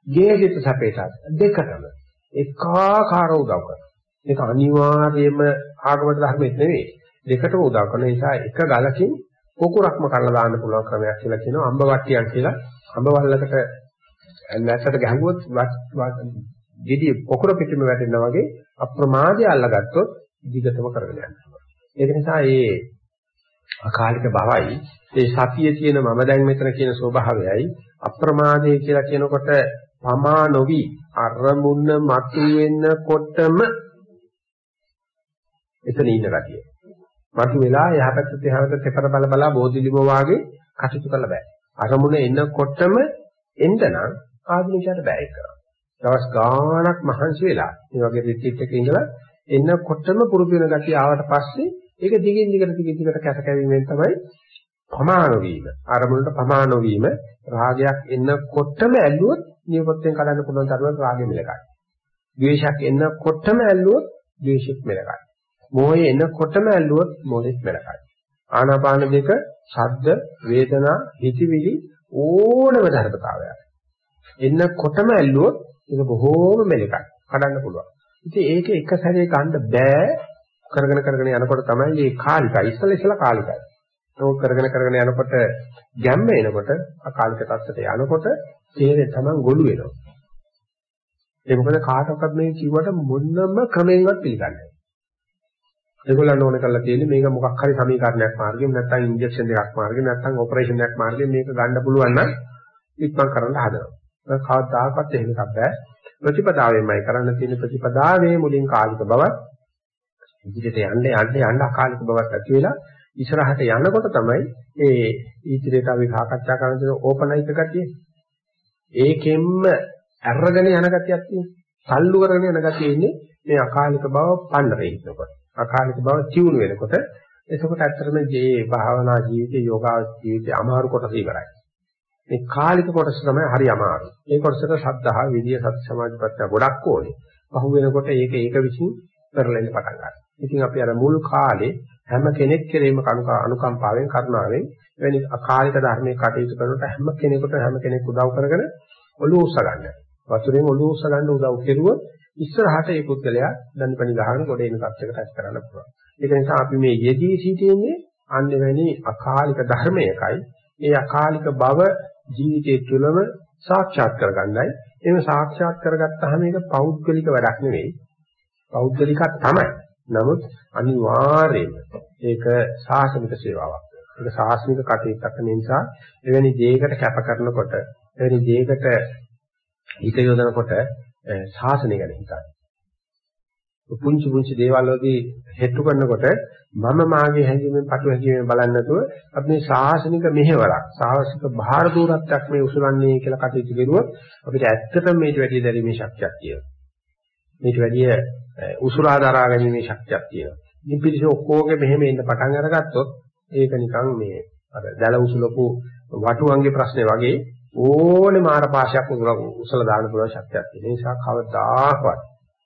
ගේහිත සැපයටත් දෙකටම එකාකාර උදව් කරනවා. ඒක අනිවාර්යයෙන්ම ආගමට ධර්මෙත් නෙවෙයි. දෙකටම උදව් කරන නිසා එක ගලකින් කුකුරක්ම කරලා දාන්න පුළුවන් ක්‍රමයක් කියලා කියනවා අඹ වට්ටියක් කියලා. අඹ වල්ලකට නැසට ගැහුවොත් ගෙඩිය පොකුර පිටිම වැටෙනා වගේ අප්‍රමාදය අල්ලගත්තොත් දිගටම කරගෙන යනවා. ඒක නිසා මේ අකාලික බවයි ඒ සතියේ තියෙන මම දැන් මෙතන කියන ස්වභාවයයි අප්‍රමාදය කියලා කියනකොට පමා නොවි අරමුණ මතු වෙනකොටම එතන ඉන්න ගතිය. මතු වෙලා යහපැත්තට යහපැත්තට තෙපර බල බලා බෝධිලිම වාගේ කටයුතු කරන්න බෑ. අරමුණ එනකොටම එන්න නම් ආධුනිකයට බෑ ඒක කරන්න. දවස් ගාණක් මහන්සි වෙලා මේ වගේ රිට්‍රීට් එකක ඉඳලා එනකොටම පුරුදු වෙන ගතිය ආවට පස්සේ ඒක දිගින් දිගට දිගින් දිගට කැස කැවීමෙන් තමයි ප්‍රමාණ වීම. අරමුණට ප්‍රමාණ වීම රාගයක් එනකොටම ඇල්ලුවොත් නියපොත්තෙන් කඩන්න පුළුවන් තරමට රාගෙ මෙලකයි. ද්වේෂයක් එනකොටම ඇල්ලුවොත් ද්වේෂෙත් මෙලකයි. මෝහය එනකොටම ඇල්ලුවොත් මෝහෙත් මෙලකයි. ආනාපාන දෙක ශබ්ද, වේදනා, හිතවිලි ඕනම ධර්මතාවයක්. එන්නකොටම ඇල්ලුවොත් ඒක බොහෝම මෙලකයි. කඩන්න පුළුවන්. ඉතින් ඒක එක සැරේ ගන්න බෑ. කරගෙන කරගෙන යනකොට තමයි මේ කාලිකයි. ඉස්සෙල්ලා ඉස්සෙල්ලා කාලිකයි. ඒක කරගෙන කරගෙන යනකොට ගැම්ම එනකොට අකාලික තත්ත්වයට යනකොට තේරෙ තමන් ගොළු වෙනවා. ඒ මොකද කාටවත් මේ කිව්වට මොනම ක්‍රමයකට පිළිගන්නේ නැහැ. ඒගොල්ලන් ඕන කරලා තියෙන්නේ මේක මොකක් හරි සමීකරණයක් මාර්ගයෙන් නැත්නම් ඉන්ජෙක්ෂන් එකක් මාර්ගයෙන් නැත්නම් ඔපරේෂන් එකක් මාර්ගයෙන් මේක ගන්න පුළුවන් නම් ඉක්මන් කරන්න හදනවා. ඒක කවදාකවත් එහෙම එකක් බෑ. ප්‍රතිපදාවෙන්මයි කරන්න තියෙන ප්‍රතිපදාවේ මුලින් කාලික බව ඉදිරියට යන්න යන්න යන්න අකාලික බවක් ඇති වෙලා ඉස්සරහට යනකොට තමයි ඒ ඊතිරේට අපි සාකච්ඡා කරන දේ ඕපනයික ගතිය. ඒකෙන්ම අරගෙන යන ගතියක් තියෙනවා. තල්ලු කරගෙන යන ගතිය ඉන්නේ මේ අකාලික බව පන්නරේ ඉන්නකොට. අකාලික බව තියුණු වෙනකොට එතකොට ඇත්තටම මේ භාවනා ජීවිතේ යෝගා ජීවිතේ අමාරු කොටස ඉවරයි. මේ කාලික කොටස තමයි හරි අමාරු. මේ කොටසට ශ්‍රද්ධා, විදිය, සති, සමාධි, ප්‍රඥා ගොඩක් ඕනේ. පහු වෙනකොට ඒක ඒක විසින් පෙරලෙන්න පටන් ගන්නවා. ඉතින් අපි අර මුල් කාලේ හැම කෙනෙක් කෙරෙහිම අනුකම්පාවෙන් කරුණාවෙන් එවැනි අකාලික ධර්මයේ කටයුතු කරනකොට හැම කෙනෙකුට හැම කෙනෙක් උදව් කරගෙන ඔළුව උස්ස ගන්න. වතුරෙන් ඔළුව උස්ස ගන්න උදව් කෙරුවොත් ඉස්සරහට ඒ පුද්ගලයා දන්පණි ගහන කොට එන තත්යකට ඇස් කරන්න පුළුවන්. ඒක නිසා අපි මේ යෙදී සිටින්නේ අන්නෙවැනි අකාලික ධර්මයකයි. ඒ අකාලික බව ජීවිතයේ තුළම සාක්ෂාත් කරගන්නයි. එහෙම සාක්ෂාත් කරගත්තාම මේක පෞද්ගලික වැඩක් නෙවෙයි. පෞද්ගලිකක් තමයි. නමුත් අනිවාර්යයෙන්ම ඒක සාසනික සේවාවක්. ඒක සාසනික කටයුත්තක් නිසා එවැනි දෙයකට කැප කරනකොට එවැනි දෙයකට හිත යොදනකොට ශාසනය ගැන හිතන්න. පුංචි පුංචි දේවල් වලදී හෙට්ටු කරනකොට මම මාගේ හැඟීමෙන් පටු හැඟීමෙන් බලන්නේ නැතුව අපි මේ ශාසනික මෙහෙවරක් ශාසනික භාර දූරත්වයක් මේ උසුලන්නේ කියලා කටයුතු කරුවොත් අපිට ඇත්තටම මේට වැඩි දැරීමේ ශක්තියක් තියෙනවා. මේට වැඩි උසුලා දරා ගැනීමේ ශක්තියක් තියෙනවා. ඉතින් පිළිස ඔක්කොගේ මෙහෙම එන්න පටන් අරගත්තොත් ඒක නිකන් මේ අර දැල උසුලපු වටුවන්ගේ ප්‍රශ්නේ වගේ ඕනේ මාර පාශයක් උසල දාන්න පුළුවන් ශක්තියක් තියෙන නිසා කවදාකවත්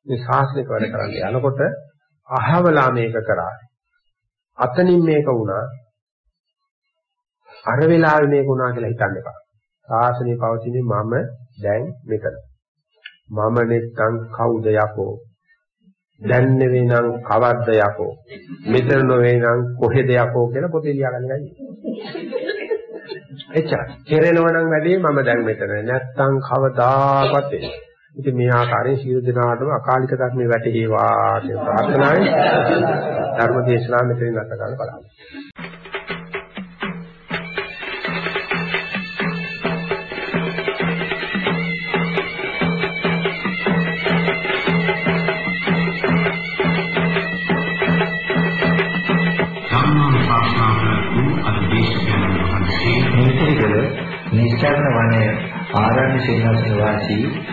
මේ ශාස්ත්‍රික වැඩ කරන්න යනකොට අහවලා මේක කරා අතනින් මේක වුණා අර වෙලාවේ මේක වුණා කියලා හිතන්න එපා. ශාසනය පවතින්නේ මම දැන් මෙතන. මම නැත්තම් කවුද යකෝ? දැන් නෙවෙයි නම් කවද්ද යකෝ? මෙතන නොවේ නම් කොහෙද යකෝ කියලා පොතේ ලියාගන්න ගන්නේ. එච්චරයි. කෙරෙනව නම් වැඩේ මම දැන් මෙතන. නැත්තම් කවදාකවත් එන්නේ. ඉතින් මේ ආකාරයෙන් සියලු දෙනාටම අකාලික ධර්මයේ වැටේවා කියන ප්‍රාර්ථනාවෙන් ධර්ම දේශනාව මෙතනින් නැත ගන්න බලන්න. නිස්සාරණ වනයේ ආරණ්‍ය සේනාසන වාසී